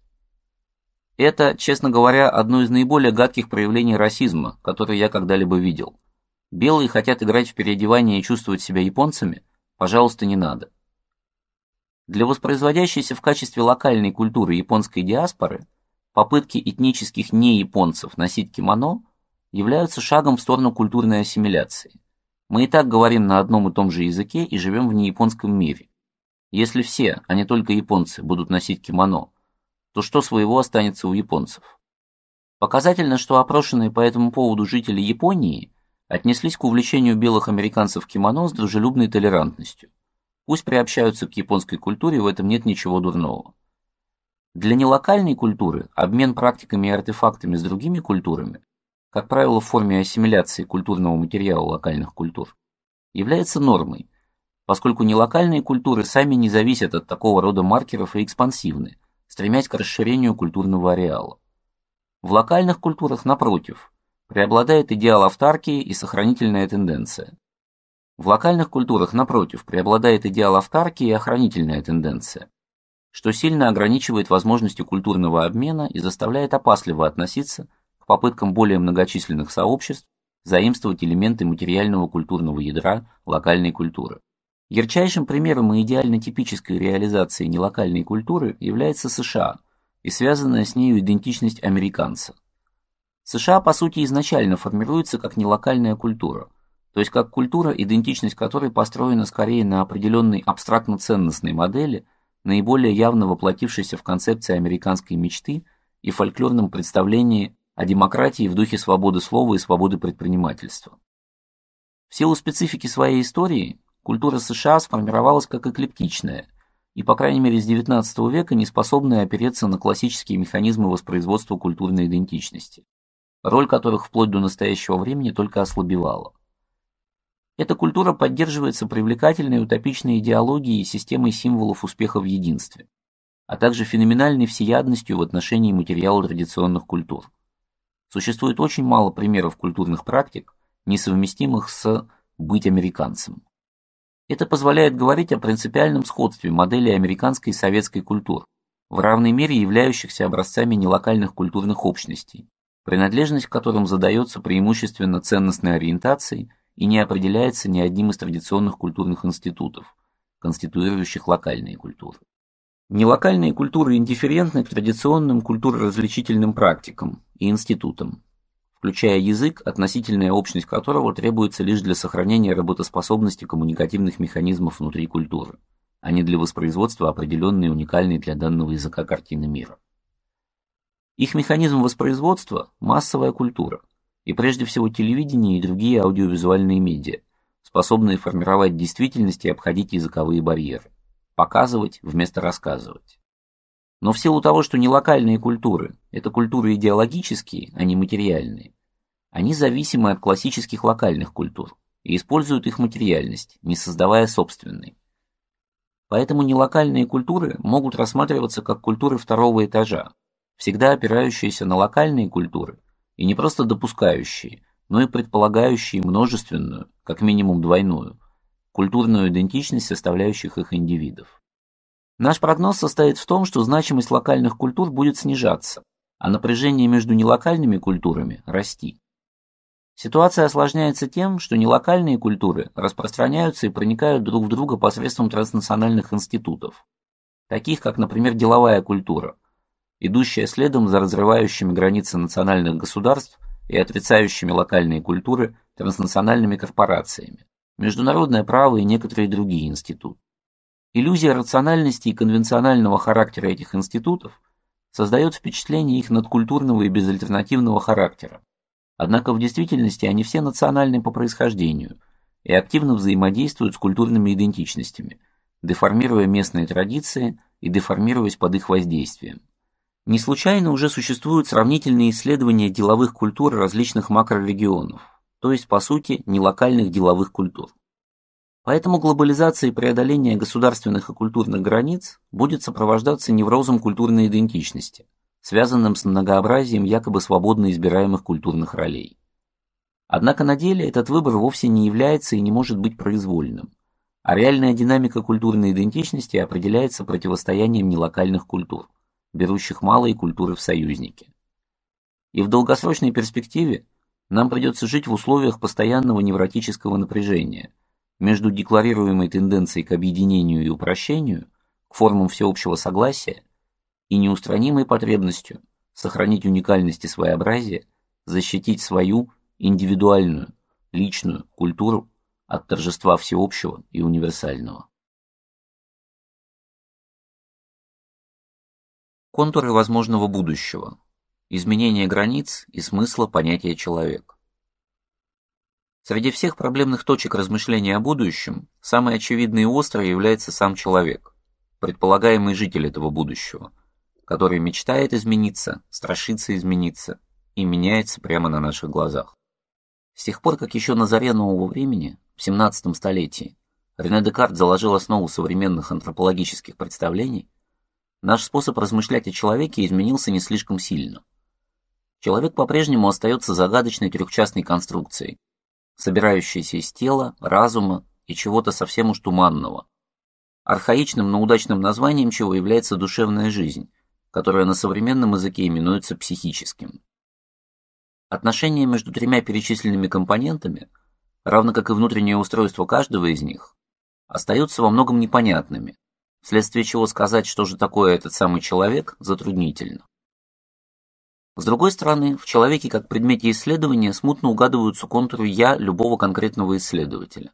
Это, честно говоря, одно из наиболее гадких проявлений расизма, которые я когда-либо видел. Белые хотят играть в переодевание и чувствовать себя японцами? Пожалуйста, не надо. Для воспроизводящейся в качестве локальной культуры японской диаспоры попытки этнических неяпонцев носить кимоно являются шагом в сторону культурной ассимиляции. Мы и так говорим на одном и том же языке и живем в неяпонском мире. Если все, а не только японцы, будут носить кимоно, то что своего останется у японцев? Показательно, что опрошенные по этому поводу жители Японии отнеслись к увлечению белых американцев кимоно с дружелюбной толерантностью. Пусть приобщаются к японской культуре, в этом нет ничего дурного. Для нелокальной культуры обмен практиками и артефактами с другими культурами, как правило в форме ассимиляции культурного материала локальных культур, является нормой, поскольку нелокальные культуры сами не зависят от такого рода маркеров и экспансивны, стремясь к расширению культурного ареала. В локальных культурах, напротив, преобладает идеал автаркии и сохранительная тенденция. В локальных культурах, напротив, преобладает идеал автаркии и охранительная тенденция, что сильно ограничивает возможности культурного обмена и заставляет опасливо относиться к попыткам более многочисленных сообществ заимствовать элементы материального культурного ядра локальной культуры. Ярчайшим примером и идеально типической реализации нелокальной культуры является США и связанная с нею идентичность американца. США, по сути, изначально формируется как нелокальная культура, то есть как культура, идентичность которой построена скорее на определенной абстрактно-ценностной модели, наиболее явно воплотившейся в концепции американской мечты и фольклорном представлении о демократии в духе свободы слова и свободы предпринимательства. В силу специфики своей истории Культура США сформировалась как эклектичная и, по крайней мере, с XIX века не способная опереться на классические механизмы воспроизводства культурной идентичности, роль которых вплоть до настоящего времени только ослабевала. Эта культура поддерживается привлекательной утопичной идеологией и системой символов успеха в единстве, а также феноменальной всеядностью в отношении материала традиционных культур. Существует очень мало примеров культурных практик, несовместимых с «быть американцем». Это позволяет говорить о принципиальном сходстве модели американской и советской культур, в равной мере являющихся образцами нелокальных культурных общностей, принадлежность к которым задается преимущественно ценностной ориентацией и не определяется ни одним из традиционных культурных институтов, конституирующих локальные культуры. Нелокальные культуры индифферентны к традиционным культурно-развлечительным практикам и институтам, включая язык, относительная общность которого требуется лишь для сохранения работоспособности коммуникативных механизмов внутри культуры, а не для воспроизводства определенной уникальной для данного языка картины мира. Их механизм воспроизводства – массовая культура, и прежде всего телевидение и другие аудиовизуальные медиа, способные формировать действительность и обходить языковые барьеры, показывать вместо рассказывать. Но в силу того, что не локальные культуры – это культуры идеологические, а не материальные, они зависимы от классических локальных культур и используют их материальность, не создавая собственной. Поэтому нелокальные культуры могут рассматриваться как культуры второго этажа, всегда опирающиеся на локальные культуры и не просто допускающие, но и предполагающие множественную, как минимум двойную, культурную идентичность составляющих их индивидов. Наш прогноз состоит в том, что значимость локальных культур будет снижаться, а напряжение между нелокальными культурами – расти. Ситуация осложняется тем, что нелокальные культуры распространяются и проникают друг в друга посредством транснациональных институтов, таких как, например, деловая культура, идущая следом за разрывающими границы национальных государств и отрицающими локальные культуры транснациональными корпорациями, международное право и некоторые другие институты. Иллюзия рациональности и конвенционального характера этих институтов создает впечатление их надкультурного и безальтернативного характера. Однако в действительности они все национальны по происхождению и активно взаимодействуют с культурными идентичностями, деформируя местные традиции и деформируясь под их воздействием. Не случайно уже существуют сравнительные исследования деловых культур различных макрорегионов, то есть, по сути, нелокальных деловых культур. Поэтому глобализация и преодоление государственных и культурных границ будет сопровождаться неврозом культурной идентичности, связанным с многообразием якобы свободно избираемых культурных ролей. Однако на деле этот выбор вовсе не является и не может быть произвольным, а реальная динамика культурной идентичности определяется противостоянием нелокальных культур, берущих малые культуры в союзники. И в долгосрочной перспективе нам придется жить в условиях постоянного невротического напряжения – между декларируемой тенденцией к объединению и упрощению, к формам всеобщего согласия, и неустранимой потребностью сохранить уникальность и своеобразие, защитить свою индивидуальную, личную культуру от торжества всеобщего и универсального. Контуры возможного будущего. Изменение границ и смысла понятия человек. Среди всех проблемных точек размышления о будущем, самой очевидной и острой является сам человек, предполагаемый житель этого будущего, который мечтает измениться, страшится измениться и меняется прямо на наших глазах. С тех пор, как еще на заре нового времени, в 17 столетии, Рене Декарт заложил основу современных антропологических представлений, наш способ размышлять о человеке изменился не слишком сильно. Человек по-прежнему остается загадочной трехчастной конструкцией, собирающаяся из тела, разума и чего-то совсем уж туманного. Архаичным, но удачным названием чего является душевная жизнь, которая на современном языке именуется психическим. Отношения между тремя перечисленными компонентами, равно как и внутреннее устройство каждого из них, остаются во многом непонятными, вследствие чего сказать, что же такое этот самый человек, затруднительно. С другой стороны, в человеке как предмете исследования смутно угадываются контуры «я» любого конкретного исследователя.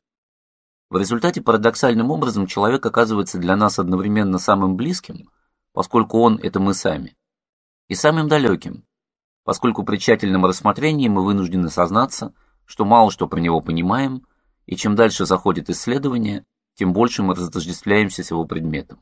В результате парадоксальным образом человек оказывается для нас одновременно самым близким, поскольку он – это мы сами, и самым далеким, поскольку при тщательном рассмотрении мы вынуждены сознаться, что мало что про него понимаем, и чем дальше заходит исследование, тем больше мы разотождествляемся с его предметом.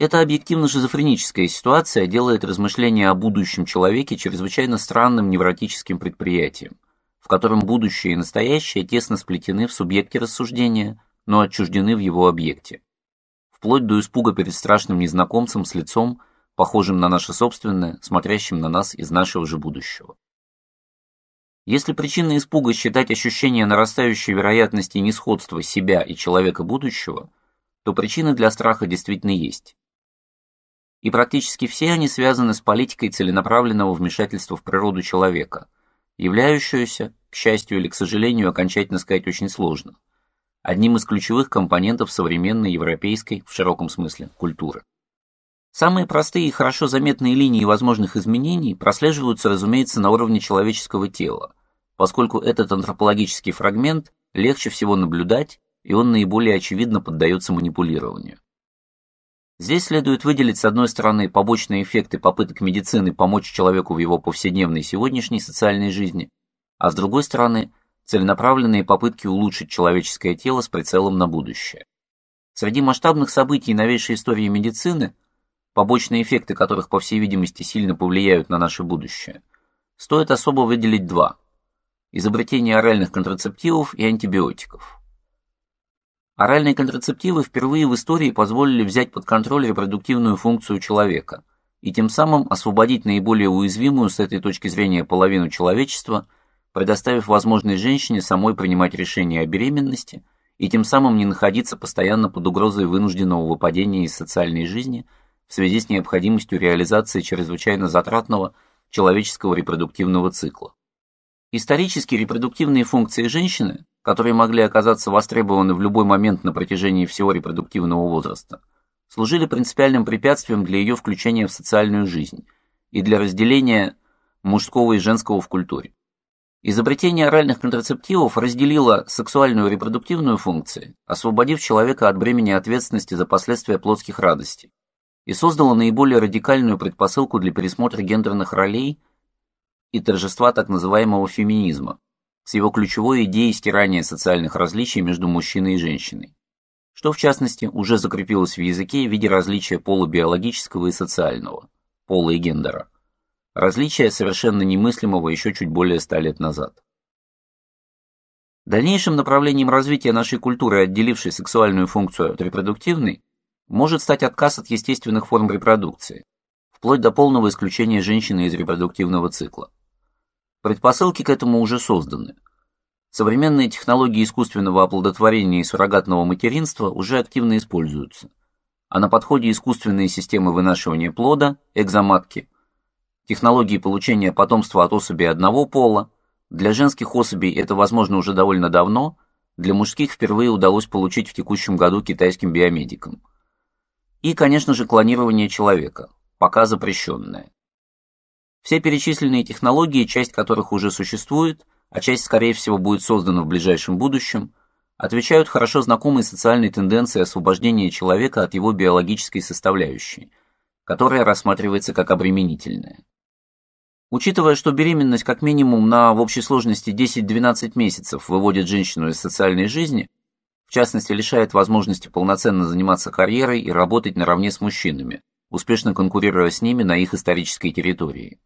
Эта объективно-шизофреническая ситуация делает размышления о будущем человеке чрезвычайно странным невротическим предприятием, в котором будущее и настоящее тесно сплетены в субъекте рассуждения, но отчуждены в его объекте. Вплоть до испуга перед страшным незнакомцем с лицом, похожим на наше собственное, смотрящим на нас из нашего же будущего. Если причиной испуга считать ощущение нарастающей вероятности несходства себя и человека будущего, то причины для страха действительно есть и практически все они связаны с политикой целенаправленного вмешательства в природу человека, являющуюся, к счастью или к сожалению, окончательно сказать очень сложно, одним из ключевых компонентов современной европейской, в широком смысле, культуры. Самые простые и хорошо заметные линии возможных изменений прослеживаются, разумеется, на уровне человеческого тела, поскольку этот антропологический фрагмент легче всего наблюдать, и он наиболее очевидно поддается манипулированию. Здесь следует выделить, с одной стороны, побочные эффекты попыток медицины помочь человеку в его повседневной сегодняшней социальной жизни, а с другой стороны, целенаправленные попытки улучшить человеческое тело с прицелом на будущее. Среди масштабных событий новейшей истории медицины, побочные эффекты которых, по всей видимости, сильно повлияют на наше будущее, стоит особо выделить два – изобретение оральных контрацептивов и антибиотиков. Оральные контрацептивы впервые в истории позволили взять под контроль репродуктивную функцию человека и тем самым освободить наиболее уязвимую с этой точки зрения половину человечества, предоставив возможность женщине самой принимать решения о беременности и тем самым не находиться постоянно под угрозой вынужденного выпадения из социальной жизни в связи с необходимостью реализации чрезвычайно затратного человеческого репродуктивного цикла. Исторически репродуктивные функции женщины которые могли оказаться востребованы в любой момент на протяжении всего репродуктивного возраста, служили принципиальным препятствием для ее включения в социальную жизнь и для разделения мужского и женского в культуре. Изобретение оральных контрацептивов разделило сексуальную и репродуктивную функции, освободив человека от бремени ответственности за последствия плотских радостей, и создало наиболее радикальную предпосылку для пересмотра гендерных ролей и торжества так называемого феминизма, с его ключевой идеей стирания социальных различий между мужчиной и женщиной, что в частности уже закрепилось в языке в виде различия пола биологического и социального, пола и гендера, различия совершенно немыслимого еще чуть более ста лет назад. Дальнейшим направлением развития нашей культуры, отделившей сексуальную функцию от репродуктивной, может стать отказ от естественных форм репродукции, вплоть до полного исключения женщины из репродуктивного цикла. Предпосылки к этому уже созданы. Современные технологии искусственного оплодотворения и суррогатного материнства уже активно используются. А на подходе искусственные системы вынашивания плода, экзоматки, технологии получения потомства от особей одного пола, для женских особей это возможно уже довольно давно, для мужских впервые удалось получить в текущем году китайским биомедикам. И, конечно же, клонирование человека, пока запрещенное. Все перечисленные технологии, часть которых уже существует, а часть, скорее всего, будет создана в ближайшем будущем, отвечают хорошо знакомой социальной тенденции освобождения человека от его биологической составляющей, которая рассматривается как обременительная. Учитывая, что беременность как минимум на в общей сложности 10-12 месяцев выводит женщину из социальной жизни, в частности лишает возможности полноценно заниматься карьерой и работать наравне с мужчинами, успешно конкурируя с ними на их исторической территории.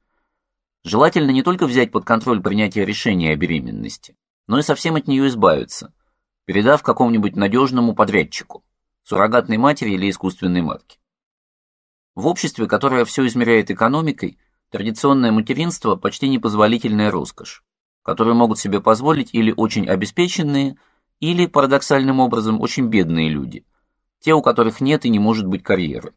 Желательно не только взять под контроль принятие решения о беременности, но и совсем от нее избавиться, передав какому-нибудь надежному подрядчику, суррогатной матери или искусственной матке. В обществе, которое все измеряет экономикой, традиционное материнство – почти непозволительная роскошь, которую могут себе позволить или очень обеспеченные, или, парадоксальным образом, очень бедные люди, те, у которых нет и не может быть карьеры.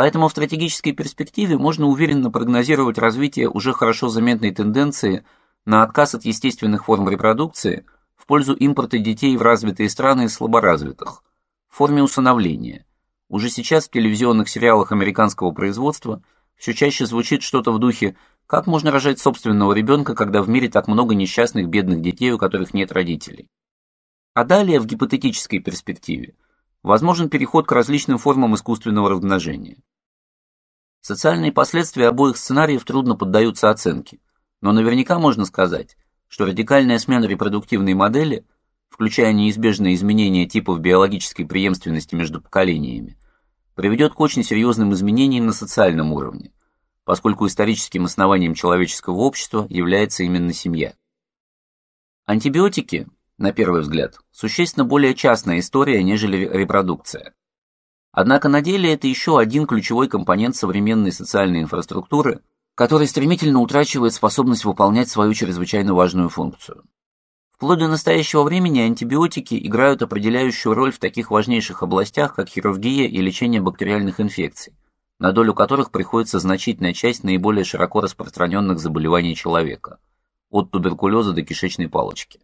Поэтому в стратегической перспективе можно уверенно прогнозировать развитие уже хорошо заметной тенденции на отказ от естественных форм репродукции в пользу импорта детей в развитые страны из слаборазвитых, в форме усыновления. Уже сейчас в телевизионных сериалах американского производства все чаще звучит что-то в духе «Как можно рожать собственного ребенка, когда в мире так много несчастных бедных детей, у которых нет родителей?» А далее, в гипотетической перспективе, возможен переход к различным формам искусственного размножения. Социальные последствия обоих сценариев трудно поддаются оценке, но наверняка можно сказать, что радикальная смена репродуктивной модели, включая неизбежные изменения типов биологической преемственности между поколениями, приведет к очень серьезным изменениям на социальном уровне, поскольку историческим основанием человеческого общества является именно семья. Антибиотики, на первый взгляд, существенно более частная история, нежели репродукция. Однако на деле это еще один ключевой компонент современной социальной инфраструктуры, который стремительно утрачивает способность выполнять свою чрезвычайно важную функцию. Вплоть до настоящего времени антибиотики играют определяющую роль в таких важнейших областях, как хирургия и лечение бактериальных инфекций, на долю которых приходится значительная часть наиболее широко распространенных заболеваний человека, от туберкулеза до кишечной палочки.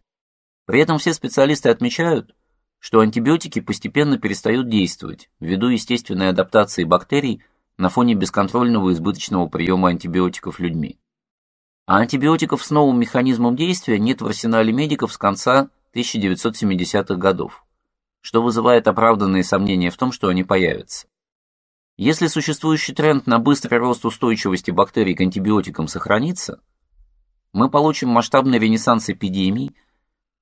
При этом все специалисты отмечают, что антибиотики постепенно перестают действовать ввиду естественной адаптации бактерий на фоне бесконтрольного избыточного приема антибиотиков людьми. А антибиотиков с новым механизмом действия нет в арсенале медиков с конца 1970-х годов, что вызывает оправданные сомнения в том, что они появятся. Если существующий тренд на быстрый рост устойчивости бактерий к антибиотикам сохранится, мы получим масштабный ренессанс эпидемий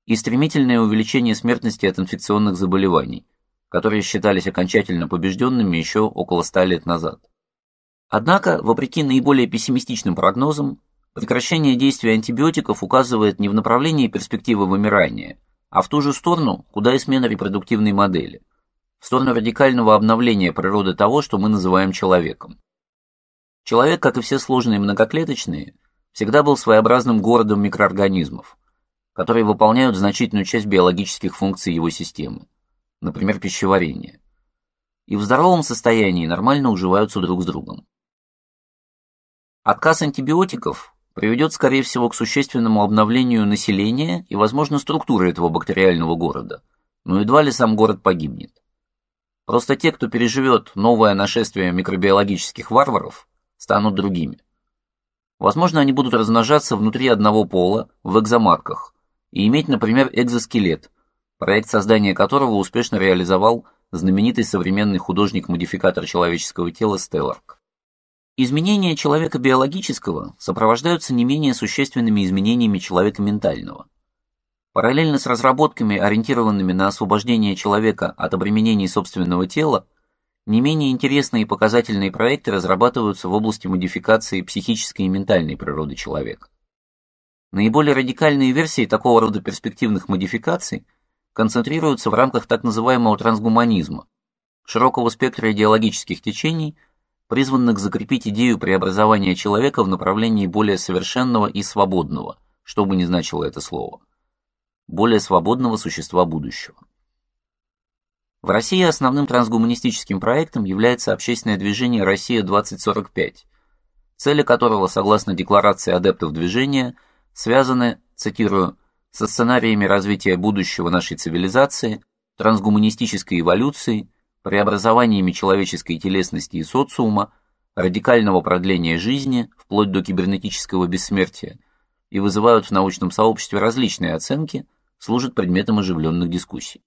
и стремительное увеличение смертности от инфекционных заболеваний, которые считались окончательно побежденными еще около ста лет назад. Однако, вопреки наиболее пессимистичным прогнозам, прекращение действия антибиотиков указывает не в направлении перспективы вымирания, а в ту же сторону, куда и смена репродуктивной модели, в сторону радикального обновления природы того, что мы называем человеком. Человек, как и все сложные многоклеточные, всегда был своеобразным городом микроорганизмов, которые выполняют значительную часть биологических функций его системы, например, пищеварение, и в здоровом состоянии нормально уживаются друг с другом. Отказ антибиотиков приведет, скорее всего, к существенному обновлению населения и, возможно, структуры этого бактериального города, но едва ли сам город погибнет. Просто те, кто переживет новое нашествие микробиологических варваров, станут другими. Возможно, они будут размножаться внутри одного пола, в экзомарках, и иметь, например, экзоскелет, проект создания которого успешно реализовал знаменитый современный художник-модификатор человеческого тела Стелларк. Изменения человека биологического сопровождаются не менее существенными изменениями человека ментального. Параллельно с разработками, ориентированными на освобождение человека от обременений собственного тела, не менее интересные и показательные проекты разрабатываются в области модификации психической и ментальной природы человека. Наиболее радикальные версии такого рода перспективных модификаций концентрируются в рамках так называемого трансгуманизма, широкого спектра идеологических течений, призванных закрепить идею преобразования человека в направлении более совершенного и свободного, что бы ни значило это слово, более свободного существа будущего. В России основным трансгуманистическим проектом является общественное движение «Россия-2045», цели которого, согласно Декларации адептов движения, связаны, цитирую, со сценариями развития будущего нашей цивилизации, трансгуманистической эволюции, преобразованиями человеческой телесности и социума, радикального продления жизни, вплоть до кибернетического бессмертия, и вызывают в научном сообществе различные оценки, служат предметом оживленных дискуссий.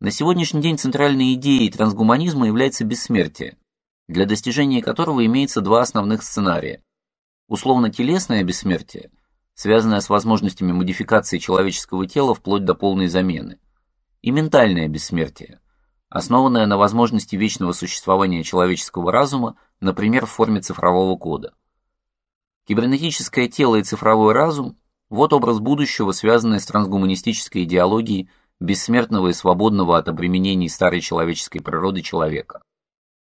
На сегодняшний день центральной идеей трансгуманизма является бессмертие, для достижения которого имеется два основных сценария. Условно-телесное бессмертие, связанная с возможностями модификации человеческого тела вплоть до полной замены, и ментальное бессмертие, основанное на возможности вечного существования человеческого разума, например, в форме цифрового кода. Кибернетическое тело и цифровой разум – вот образ будущего, связанный с трансгуманистической идеологией бессмертного и свободного от обременений старой человеческой природы человека.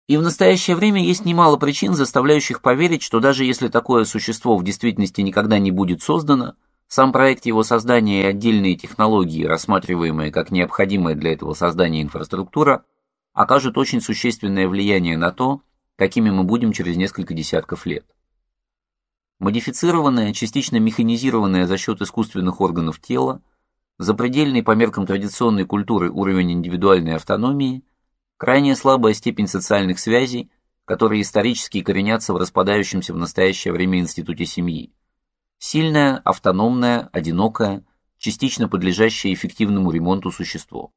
И в настоящее время есть немало причин, заставляющих поверить, что даже если такое существо в действительности никогда не будет создано, сам проект его создания и отдельные технологии, рассматриваемые как необходимая для этого создания инфраструктура, окажут очень существенное влияние на то, какими мы будем через несколько десятков лет. Модифицированное, частично механизированное за счет искусственных органов тела, запредельный по меркам традиционной культуры уровень индивидуальной автономии, крайне слабая степень социальных связей, которые исторически коренятся в распадающемся в настоящее время институте семьи, сильное, автономное, одинокое, частично подлежащее эффективному ремонту существо.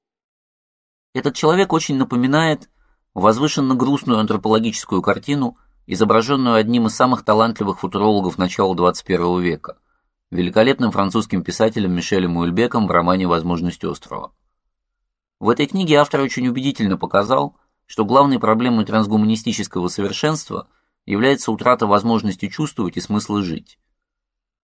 Этот человек очень напоминает возвышенно грустную антропологическую картину, изображенную одним из самых талантливых футурологов начала XXI века, великолепным французским писателем Мишелем Уэльбеком в романе «Возможность острова». В этой книге автор очень убедительно показал, что главной проблемой трансгуманистического совершенства является утрата возможности чувствовать и смысла жить.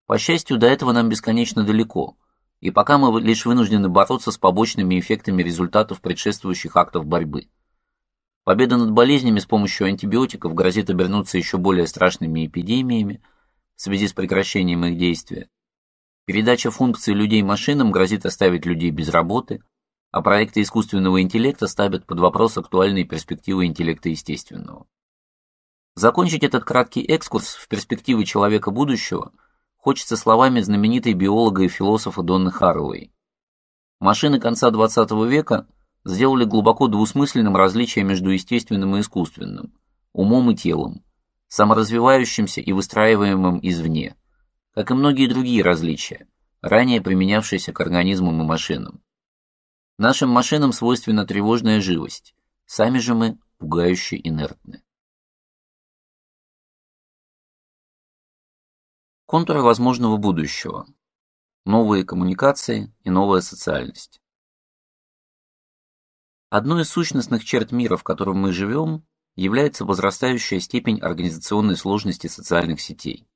По счастью, до этого нам бесконечно далеко, и пока мы лишь вынуждены бороться с побочными эффектами результатов предшествующих актов борьбы – Победа над болезнями с помощью антибиотиков грозит обернуться еще более страшными эпидемиями в связи с прекращением их действия. Передача функций людей машинам грозит оставить людей без работы, а проекты искусственного интеллекта ставят под вопрос актуальные перспективы интеллекта естественного. Закончить этот краткий экскурс в перспективы человека будущего хочется словами знаменитой биолога и философа Донны Харовой. Машины конца XX века – сделали глубоко двусмысленным различие между естественным и искусственным, умом и телом, саморазвивающимся и выстраиваемым извне, как и многие другие различия, ранее применявшиеся к организмам и машинам. Нашим машинам свойственна тревожная живость, сами же мы пугающе инертны. Контуры возможного будущего. Новые коммуникации и новая социальность. Одной из сущностных черт мира, в котором мы живем, является возрастающая степень организационной сложности социальных сетей.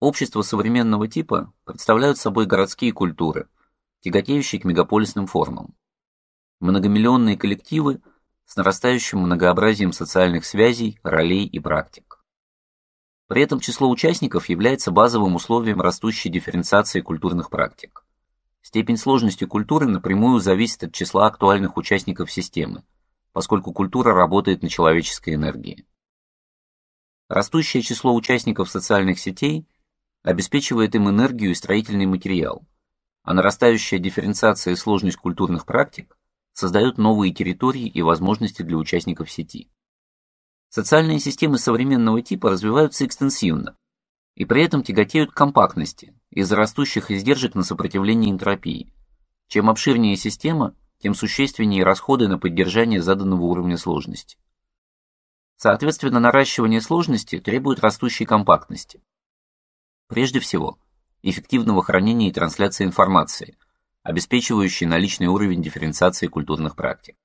Общества современного типа представляют собой городские культуры, тяготеющие к мегаполисным формам. Многомиллионные коллективы с нарастающим многообразием социальных связей, ролей и практик. При этом число участников является базовым условием растущей дифференциации культурных практик. Степень сложности культуры напрямую зависит от числа актуальных участников системы, поскольку культура работает на человеческой энергии. Растущее число участников социальных сетей обеспечивает им энергию и строительный материал, а нарастающая дифференциация и сложность культурных практик создают новые территории и возможности для участников сети. Социальные системы современного типа развиваются экстенсивно, и при этом тяготеют к компактности из-за растущих издержек на сопротивление энтропии. Чем обширнее система, тем существеннее расходы на поддержание заданного уровня сложности. Соответственно, наращивание сложности требует растущей компактности. Прежде всего, эффективного хранения и трансляции информации, обеспечивающей наличный уровень дифференциации культурных практик.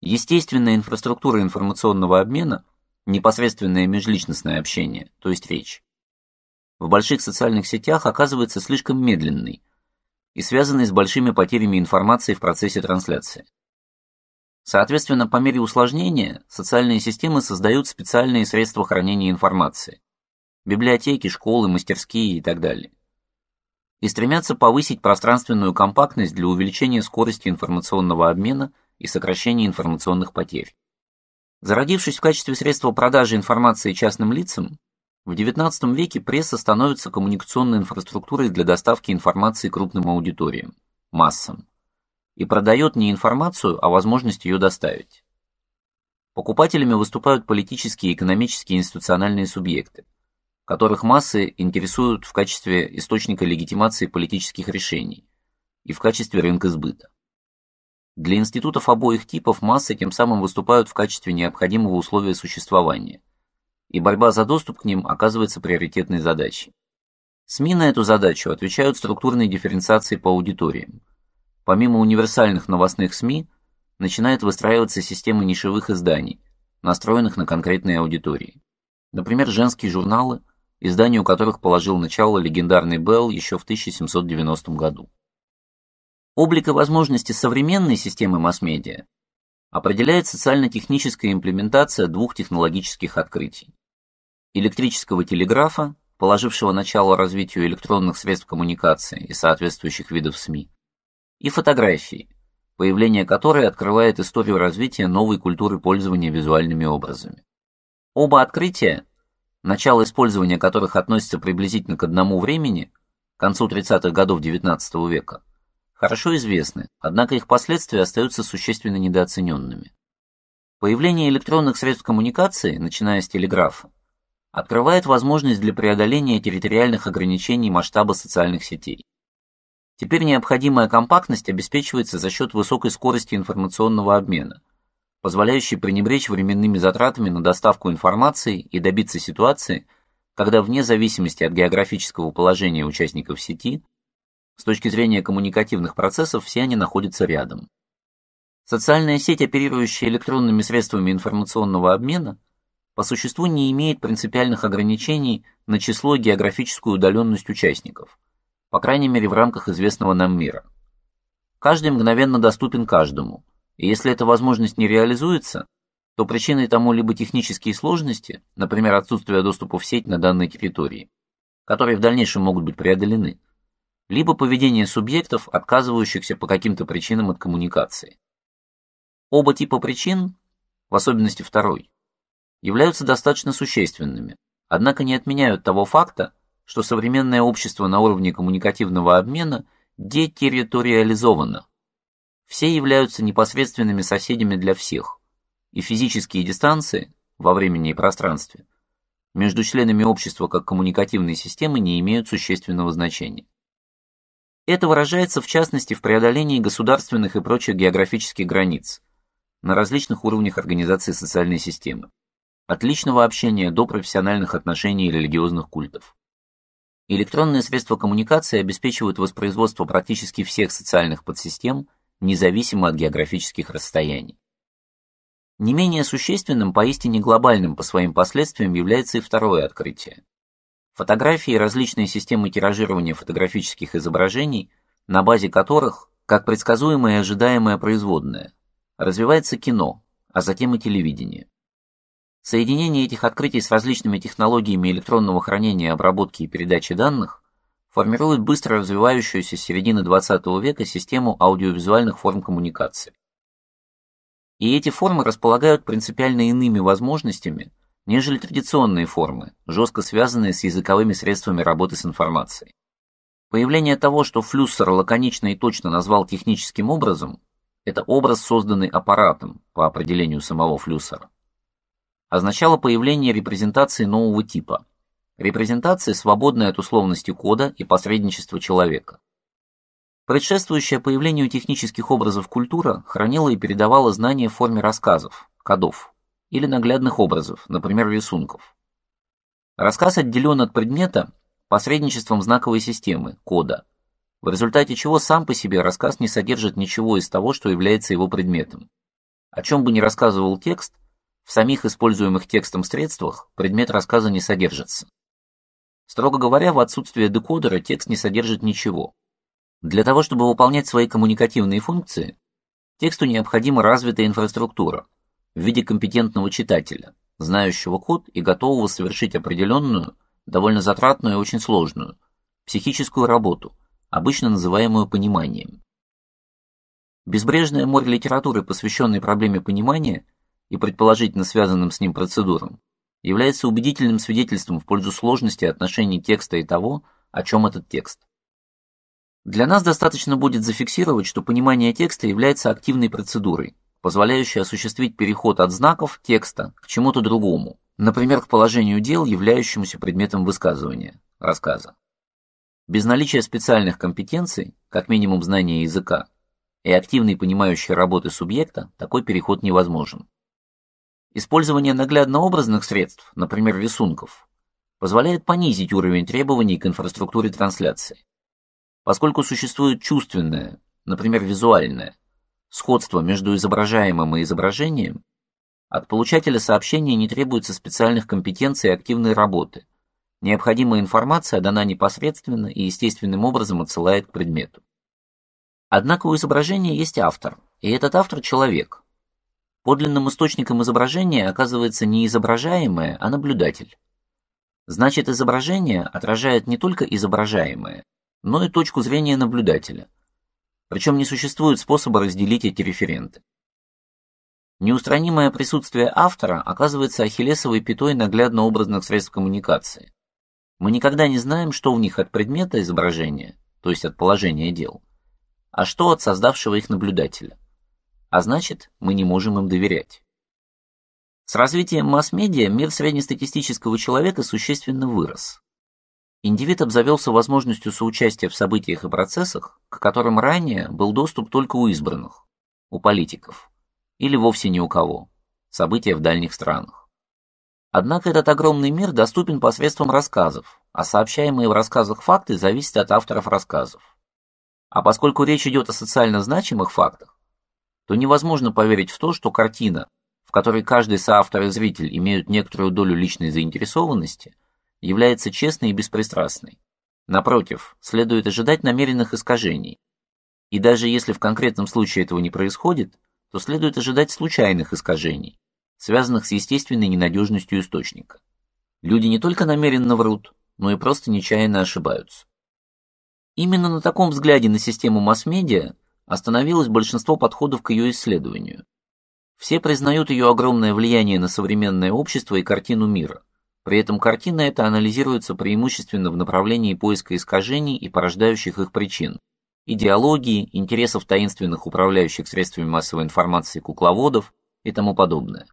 Естественная инфраструктура информационного обмена, непосредственное межличностное общение, то есть речь, в больших социальных сетях оказывается слишком медленной и связанной с большими потерями информации в процессе трансляции. Соответственно, по мере усложнения социальные системы создают специальные средства хранения информации – библиотеки, школы, мастерские и так далее. И стремятся повысить пространственную компактность для увеличения скорости информационного обмена и сокращения информационных потерь. Зародившись в качестве средства продажи информации частным лицам, в XIX веке пресса становится коммуникационной инфраструктурой для доставки информации крупным аудиториям, массам, и продает не информацию, а возможность ее доставить. Покупателями выступают политические, экономические и институциональные субъекты, которых массы интересуют в качестве источника легитимации политических решений и в качестве рынка сбыта. Для институтов обоих типов массы тем самым выступают в качестве необходимого условия существования – и борьба за доступ к ним оказывается приоритетной задачей. СМИ на эту задачу отвечают структурной дифференциацией по аудиториям. Помимо универсальных новостных СМИ, начинает выстраиваться система нишевых изданий, настроенных на конкретные аудитории. Например, женские журналы, изданию которых положил начало легендарный Белл еще в 1790 году. Облик и возможности современной системы масс-медиа определяет социально-техническая имплементация двух технологических открытий электрического телеграфа, положившего начало развитию электронных средств коммуникации и соответствующих видов СМИ, и фотографии, появление которой открывает историю развития новой культуры пользования визуальными образами. Оба открытия, начало использования которых относится приблизительно к одному времени, к концу 30-х годов XIX века, хорошо известны, однако их последствия остаются существенно недооцененными. Появление электронных средств коммуникации, начиная с телеграфа, открывает возможность для преодоления территориальных ограничений масштаба социальных сетей. Теперь необходимая компактность обеспечивается за счет высокой скорости информационного обмена, позволяющей пренебречь временными затратами на доставку информации и добиться ситуации, когда вне зависимости от географического положения участников сети, с точки зрения коммуникативных процессов все они находятся рядом. Социальная сеть, оперирующая электронными средствами информационного обмена, по существу не имеет принципиальных ограничений на число и географическую удаленность участников, по крайней мере в рамках известного нам мира. Каждый мгновенно доступен каждому, и если эта возможность не реализуется, то причиной тому либо технические сложности, например, отсутствие доступа в сеть на данной территории, которые в дальнейшем могут быть преодолены, либо поведение субъектов, отказывающихся по каким-то причинам от коммуникации. Оба типа причин, в особенности второй, являются достаточно существенными, однако не отменяют того факта, что современное общество на уровне коммуникативного обмена детерриториализовано. Все являются непосредственными соседями для всех, и физические дистанции во времени и пространстве между членами общества как коммуникативной системы не имеют существенного значения. Это выражается в частности в преодолении государственных и прочих географических границ, на различных уровнях организации социальной системы. От личного общения до профессиональных отношений и религиозных культов. Электронные средства коммуникации обеспечивают воспроизводство практически всех социальных подсистем, независимо от географических расстояний. Не менее существенным, поистине глобальным по своим последствиям является и второе открытие. Фотографии и различные системы тиражирования фотографических изображений, на базе которых, как предсказуемое и ожидаемое производное, развивается кино, а затем и телевидение. Соединение этих открытий с различными технологиями электронного хранения, обработки и передачи данных формирует быстро развивающуюся с середины XX века систему аудиовизуальных форм коммуникации. И эти формы располагают принципиально иными возможностями, нежели традиционные формы, жестко связанные с языковыми средствами работы с информацией. Появление того, что Флюссер лаконично и точно назвал техническим образом, это образ, созданный аппаратом по определению самого Флюссера, означало появление репрезентации нового типа. Репрезентации, свободной от условности кода и посредничества человека. Предшествующая появлению технических образов культура хранила и передавала знания в форме рассказов, кодов или наглядных образов, например, рисунков. Рассказ отделен от предмета посредничеством знаковой системы, кода, в результате чего сам по себе рассказ не содержит ничего из того, что является его предметом. О чем бы ни рассказывал текст, в самих используемых текстом средствах предмет рассказа не содержится. Строго говоря, в отсутствие декодера текст не содержит ничего. Для того, чтобы выполнять свои коммуникативные функции, тексту необходима развитая инфраструктура в виде компетентного читателя, знающего код и готового совершить определенную, довольно затратную и очень сложную, психическую работу – обычно называемую пониманием. Безбрежное море литературы, посвященной проблеме понимания и предположительно связанным с ним процедурам, является убедительным свидетельством в пользу сложности отношений текста и того, о чем этот текст. Для нас достаточно будет зафиксировать, что понимание текста является активной процедурой, позволяющей осуществить переход от знаков текста к чему-то другому, например, к положению дел, являющемуся предметом высказывания, рассказа. Без наличия специальных компетенций, как минимум знания языка, и активной понимающей работы субъекта, такой переход невозможен. Использование наглядно-образных средств, например, рисунков, позволяет понизить уровень требований к инфраструктуре трансляции. Поскольку существует чувственное, например, визуальное, сходство между изображаемым и изображением, от получателя сообщения не требуется специальных компетенций и активной работы – Необходимая информация дана непосредственно и естественным образом отсылает к предмету. Однако у изображения есть автор, и этот автор – человек. Подлинным источником изображения оказывается не изображаемое, а наблюдатель. Значит, изображение отражает не только изображаемое, но и точку зрения наблюдателя. Причем не существует способа разделить эти референты. Неустранимое присутствие автора оказывается ахиллесовой пятой наглядно-образных средств коммуникации. Мы никогда не знаем, что в них от предмета изображения, то есть от положения дел, а что от создавшего их наблюдателя. А значит, мы не можем им доверять. С развитием масс-медиа мир среднестатистического человека существенно вырос. Индивид обзавелся возможностью соучастия в событиях и процессах, к которым ранее был доступ только у избранных, у политиков, или вовсе ни у кого, события в дальних странах. Однако этот огромный мир доступен посредством рассказов, а сообщаемые в рассказах факты зависят от авторов рассказов. А поскольку речь идет о социально значимых фактах, то невозможно поверить в то, что картина, которой каждый соавтор и зритель имеют некоторую долю личной заинтересованности, является честной и беспристрастной. Напротив, следует ожидать намеренных искажений. И даже если в конкретном случае этого не происходит, то следует ожидать случайных искажений, связанных с естественной ненадежностью источника. Люди не только намеренно врут, но и просто нечаянно ошибаются. Именно на таком взгляде на систему масс-медиа остановилось большинство подходов к ее исследованию. Все признают ее огромное влияние на современное общество и картину мира. При этом картина эта анализируется преимущественно в направлении поиска искажений и порождающих их причин, идеологии, интересов таинственных управляющих средствами массовой информации кукловодов и тому подобное.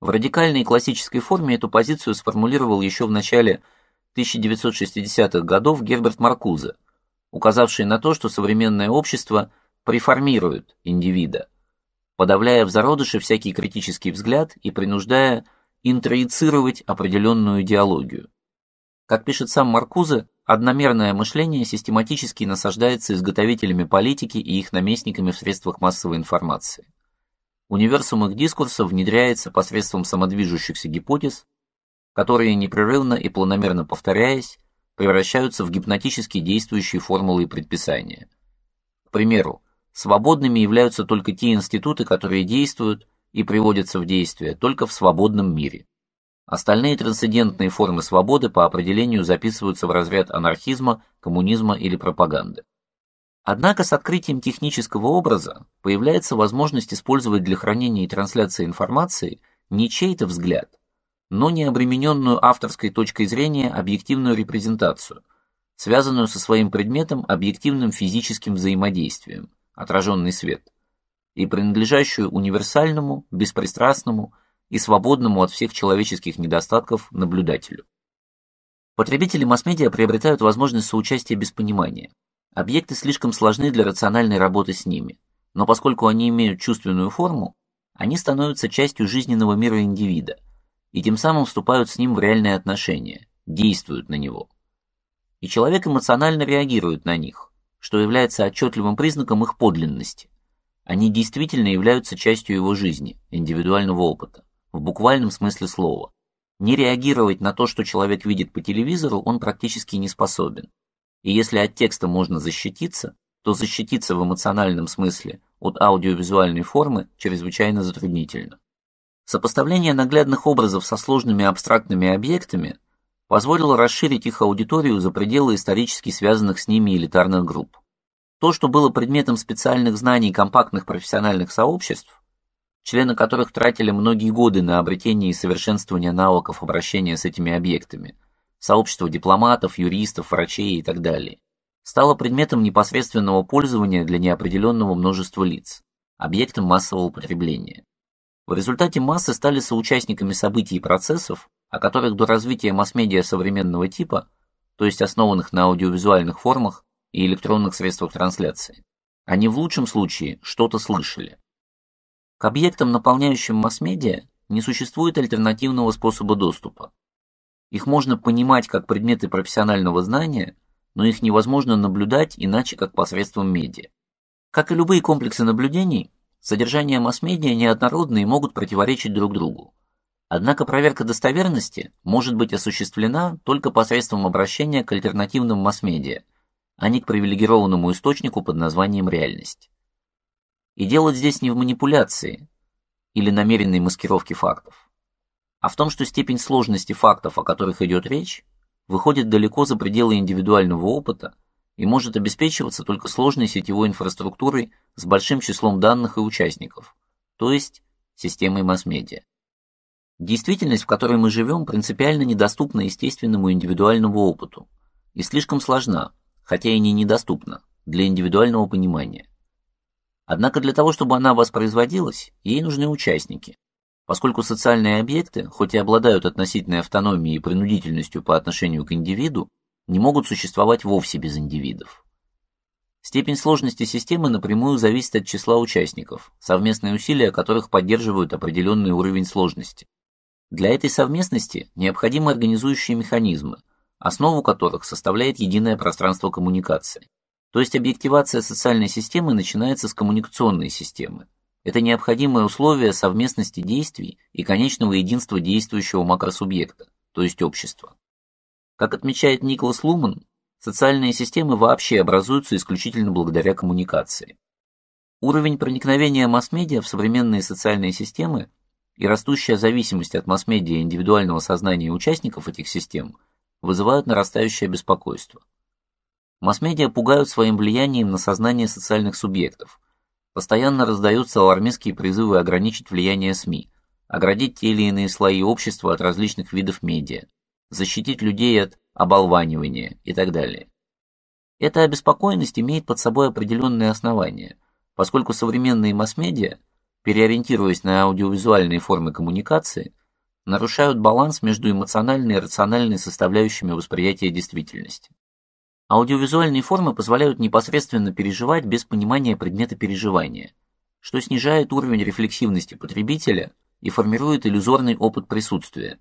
В радикальной классической форме эту позицию сформулировал еще в начале 1960-х годов Герберт Маркузе, указавший на то, что современное общество преформирует индивида, подавляя в зародыше всякий критический взгляд и принуждая интроицировать определенную идеологию. Как пишет сам Маркузе, одномерное мышление систематически насаждается изготовителями политики и их наместниками в средствах массовой информации. Универсум их дискурса внедряется посредством самодвижущихся гипотез, которые непрерывно и планомерно повторяясь, превращаются в гипнотически действующие формулы и предписания. К примеру, Свободными являются только те институты, которые действуют и приводятся в действие только в свободном мире. Остальные трансцендентные формы свободы по определению записываются в разряд анархизма, коммунизма или пропаганды. Однако с открытием технического образа появляется возможность использовать для хранения и трансляции информации не чей-то взгляд, но не обремененную авторской точкой зрения объективную репрезентацию, связанную со своим предметом объективным физическим взаимодействием – отраженный свет, и принадлежащую универсальному, беспристрастному и свободному от всех человеческих недостатков наблюдателю. Потребители масс-медиа приобретают возможность соучастия без понимания. Объекты слишком сложны для рациональной работы с ними, но поскольку они имеют чувственную форму, они становятся частью жизненного мира индивида и тем самым вступают с ним в реальные отношения, действуют на него. И человек эмоционально реагирует на них, что является отчетливым признаком их подлинности. Они действительно являются частью его жизни, индивидуального опыта, в буквальном смысле слова. Не реагировать на то, что человек видит по телевизору, он практически не способен. И если от текста можно защититься, то защититься в эмоциональном смысле от аудиовизуальной формы чрезвычайно затруднительно. Сопоставление наглядных образов со сложными абстрактными объектами позволило расширить их аудиторию за пределы исторически связанных с ними элитарных групп. То, что было предметом специальных знаний компактных профессиональных сообществ, члены которых тратили многие годы на обретение и совершенствование навыков обращения с этими объектами, сообщества дипломатов, юристов, врачей и так далее, стало предметом непосредственного пользования для неопределенного множества лиц, объектом массового потребления. В результате массы стали соучастниками событий и процессов, о которых до развития масс-медиа современного типа, то есть основанных на аудиовизуальных формах и электронных средствах трансляции, они в лучшем случае что-то слышали. К объектам, наполняющим масс-медиа, не существует альтернативного способа доступа. Их можно понимать как предметы профессионального знания, но их невозможно наблюдать иначе как посредством медиа. Как и любые комплексы наблюдений, содержания масс-медиа неоднородны и могут противоречить друг другу. Однако проверка достоверности может быть осуществлена только посредством обращения к альтернативным масс-медиа, а не к привилегированному источнику под названием реальность. И дело здесь не в манипуляции или намеренной маскировке фактов, а в том, что степень сложности фактов, о которых идет речь, выходит далеко за пределы индивидуального опыта и может обеспечиваться только сложной сетевой инфраструктурой с большим числом данных и участников, то есть системой масс-медиа. Действительность, в которой мы живем, принципиально недоступна естественному индивидуальному опыту и слишком сложна, хотя и не недоступна, для индивидуального понимания. Однако для того, чтобы она воспроизводилась, ей нужны участники, поскольку социальные объекты, хоть и обладают относительной автономией и принудительностью по отношению к индивиду, не могут существовать вовсе без индивидов. Степень сложности системы напрямую зависит от числа участников, совместные усилия которых поддерживают определенный уровень сложности. Для этой совместности необходимы организующие механизмы, основу которых составляет единое пространство коммуникации. То есть объективация социальной системы начинается с коммуникационной системы. Это необходимое условие совместности действий и конечного единства действующего макросубъекта, то есть общества. Как отмечает Николас Луман, социальные системы вообще образуются исключительно благодаря коммуникации. Уровень проникновения масс-медиа в современные социальные системы и растущая зависимость от масс-медиа индивидуального сознания участников этих систем вызывают нарастающее беспокойство. Масс-медиа пугают своим влиянием на сознание социальных субъектов. Постоянно раздаются алармистские призывы ограничить влияние СМИ, оградить те или иные слои общества от различных видов медиа, защитить людей от оболванивания и так далее. Эта обеспокоенность имеет под собой определенные основания, поскольку современные масс-медиа, переориентируясь на аудиовизуальные формы коммуникации, нарушают баланс между эмоциональной и рациональной составляющими восприятия действительности. Аудиовизуальные формы позволяют непосредственно переживать без понимания предмета переживания, что снижает уровень рефлексивности потребителя и формирует иллюзорный опыт присутствия,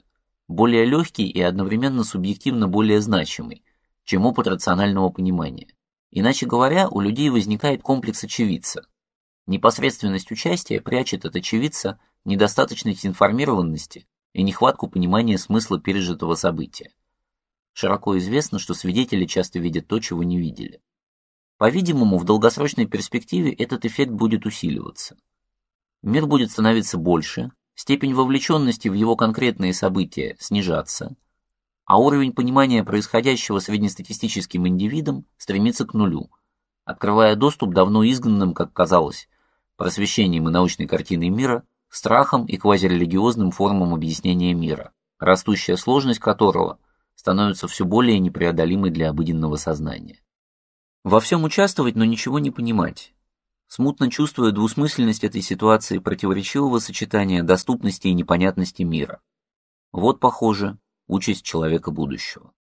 более легкий и одновременно субъективно более значимый, чем опыт рационального понимания. Иначе говоря, у людей возникает комплекс очевидца. Непосредственность участия прячет от очевидца недостаточность информированности и нехватку понимания смысла пережитого события. Широко известно, что свидетели часто видят то, чего не видели. По-видимому, в долгосрочной перспективе этот эффект будет усиливаться. Мир будет становиться больше, степень вовлеченности в его конкретные события снижаться, а уровень понимания происходящего среднестатистическим индивидом стремится к нулю, открывая доступ давно изгнанным, как казалось, просвещением и научной картиной мира, страхом и квазирелигиозным формам объяснения мира, растущая сложность которого – становится все более непреодолимой для обыденного сознания. Во всем участвовать, но ничего не понимать. Смутно чувствуя двусмысленность этой ситуации противоречивого сочетания доступности и непонятности мира. Вот, похоже, участь человека будущего.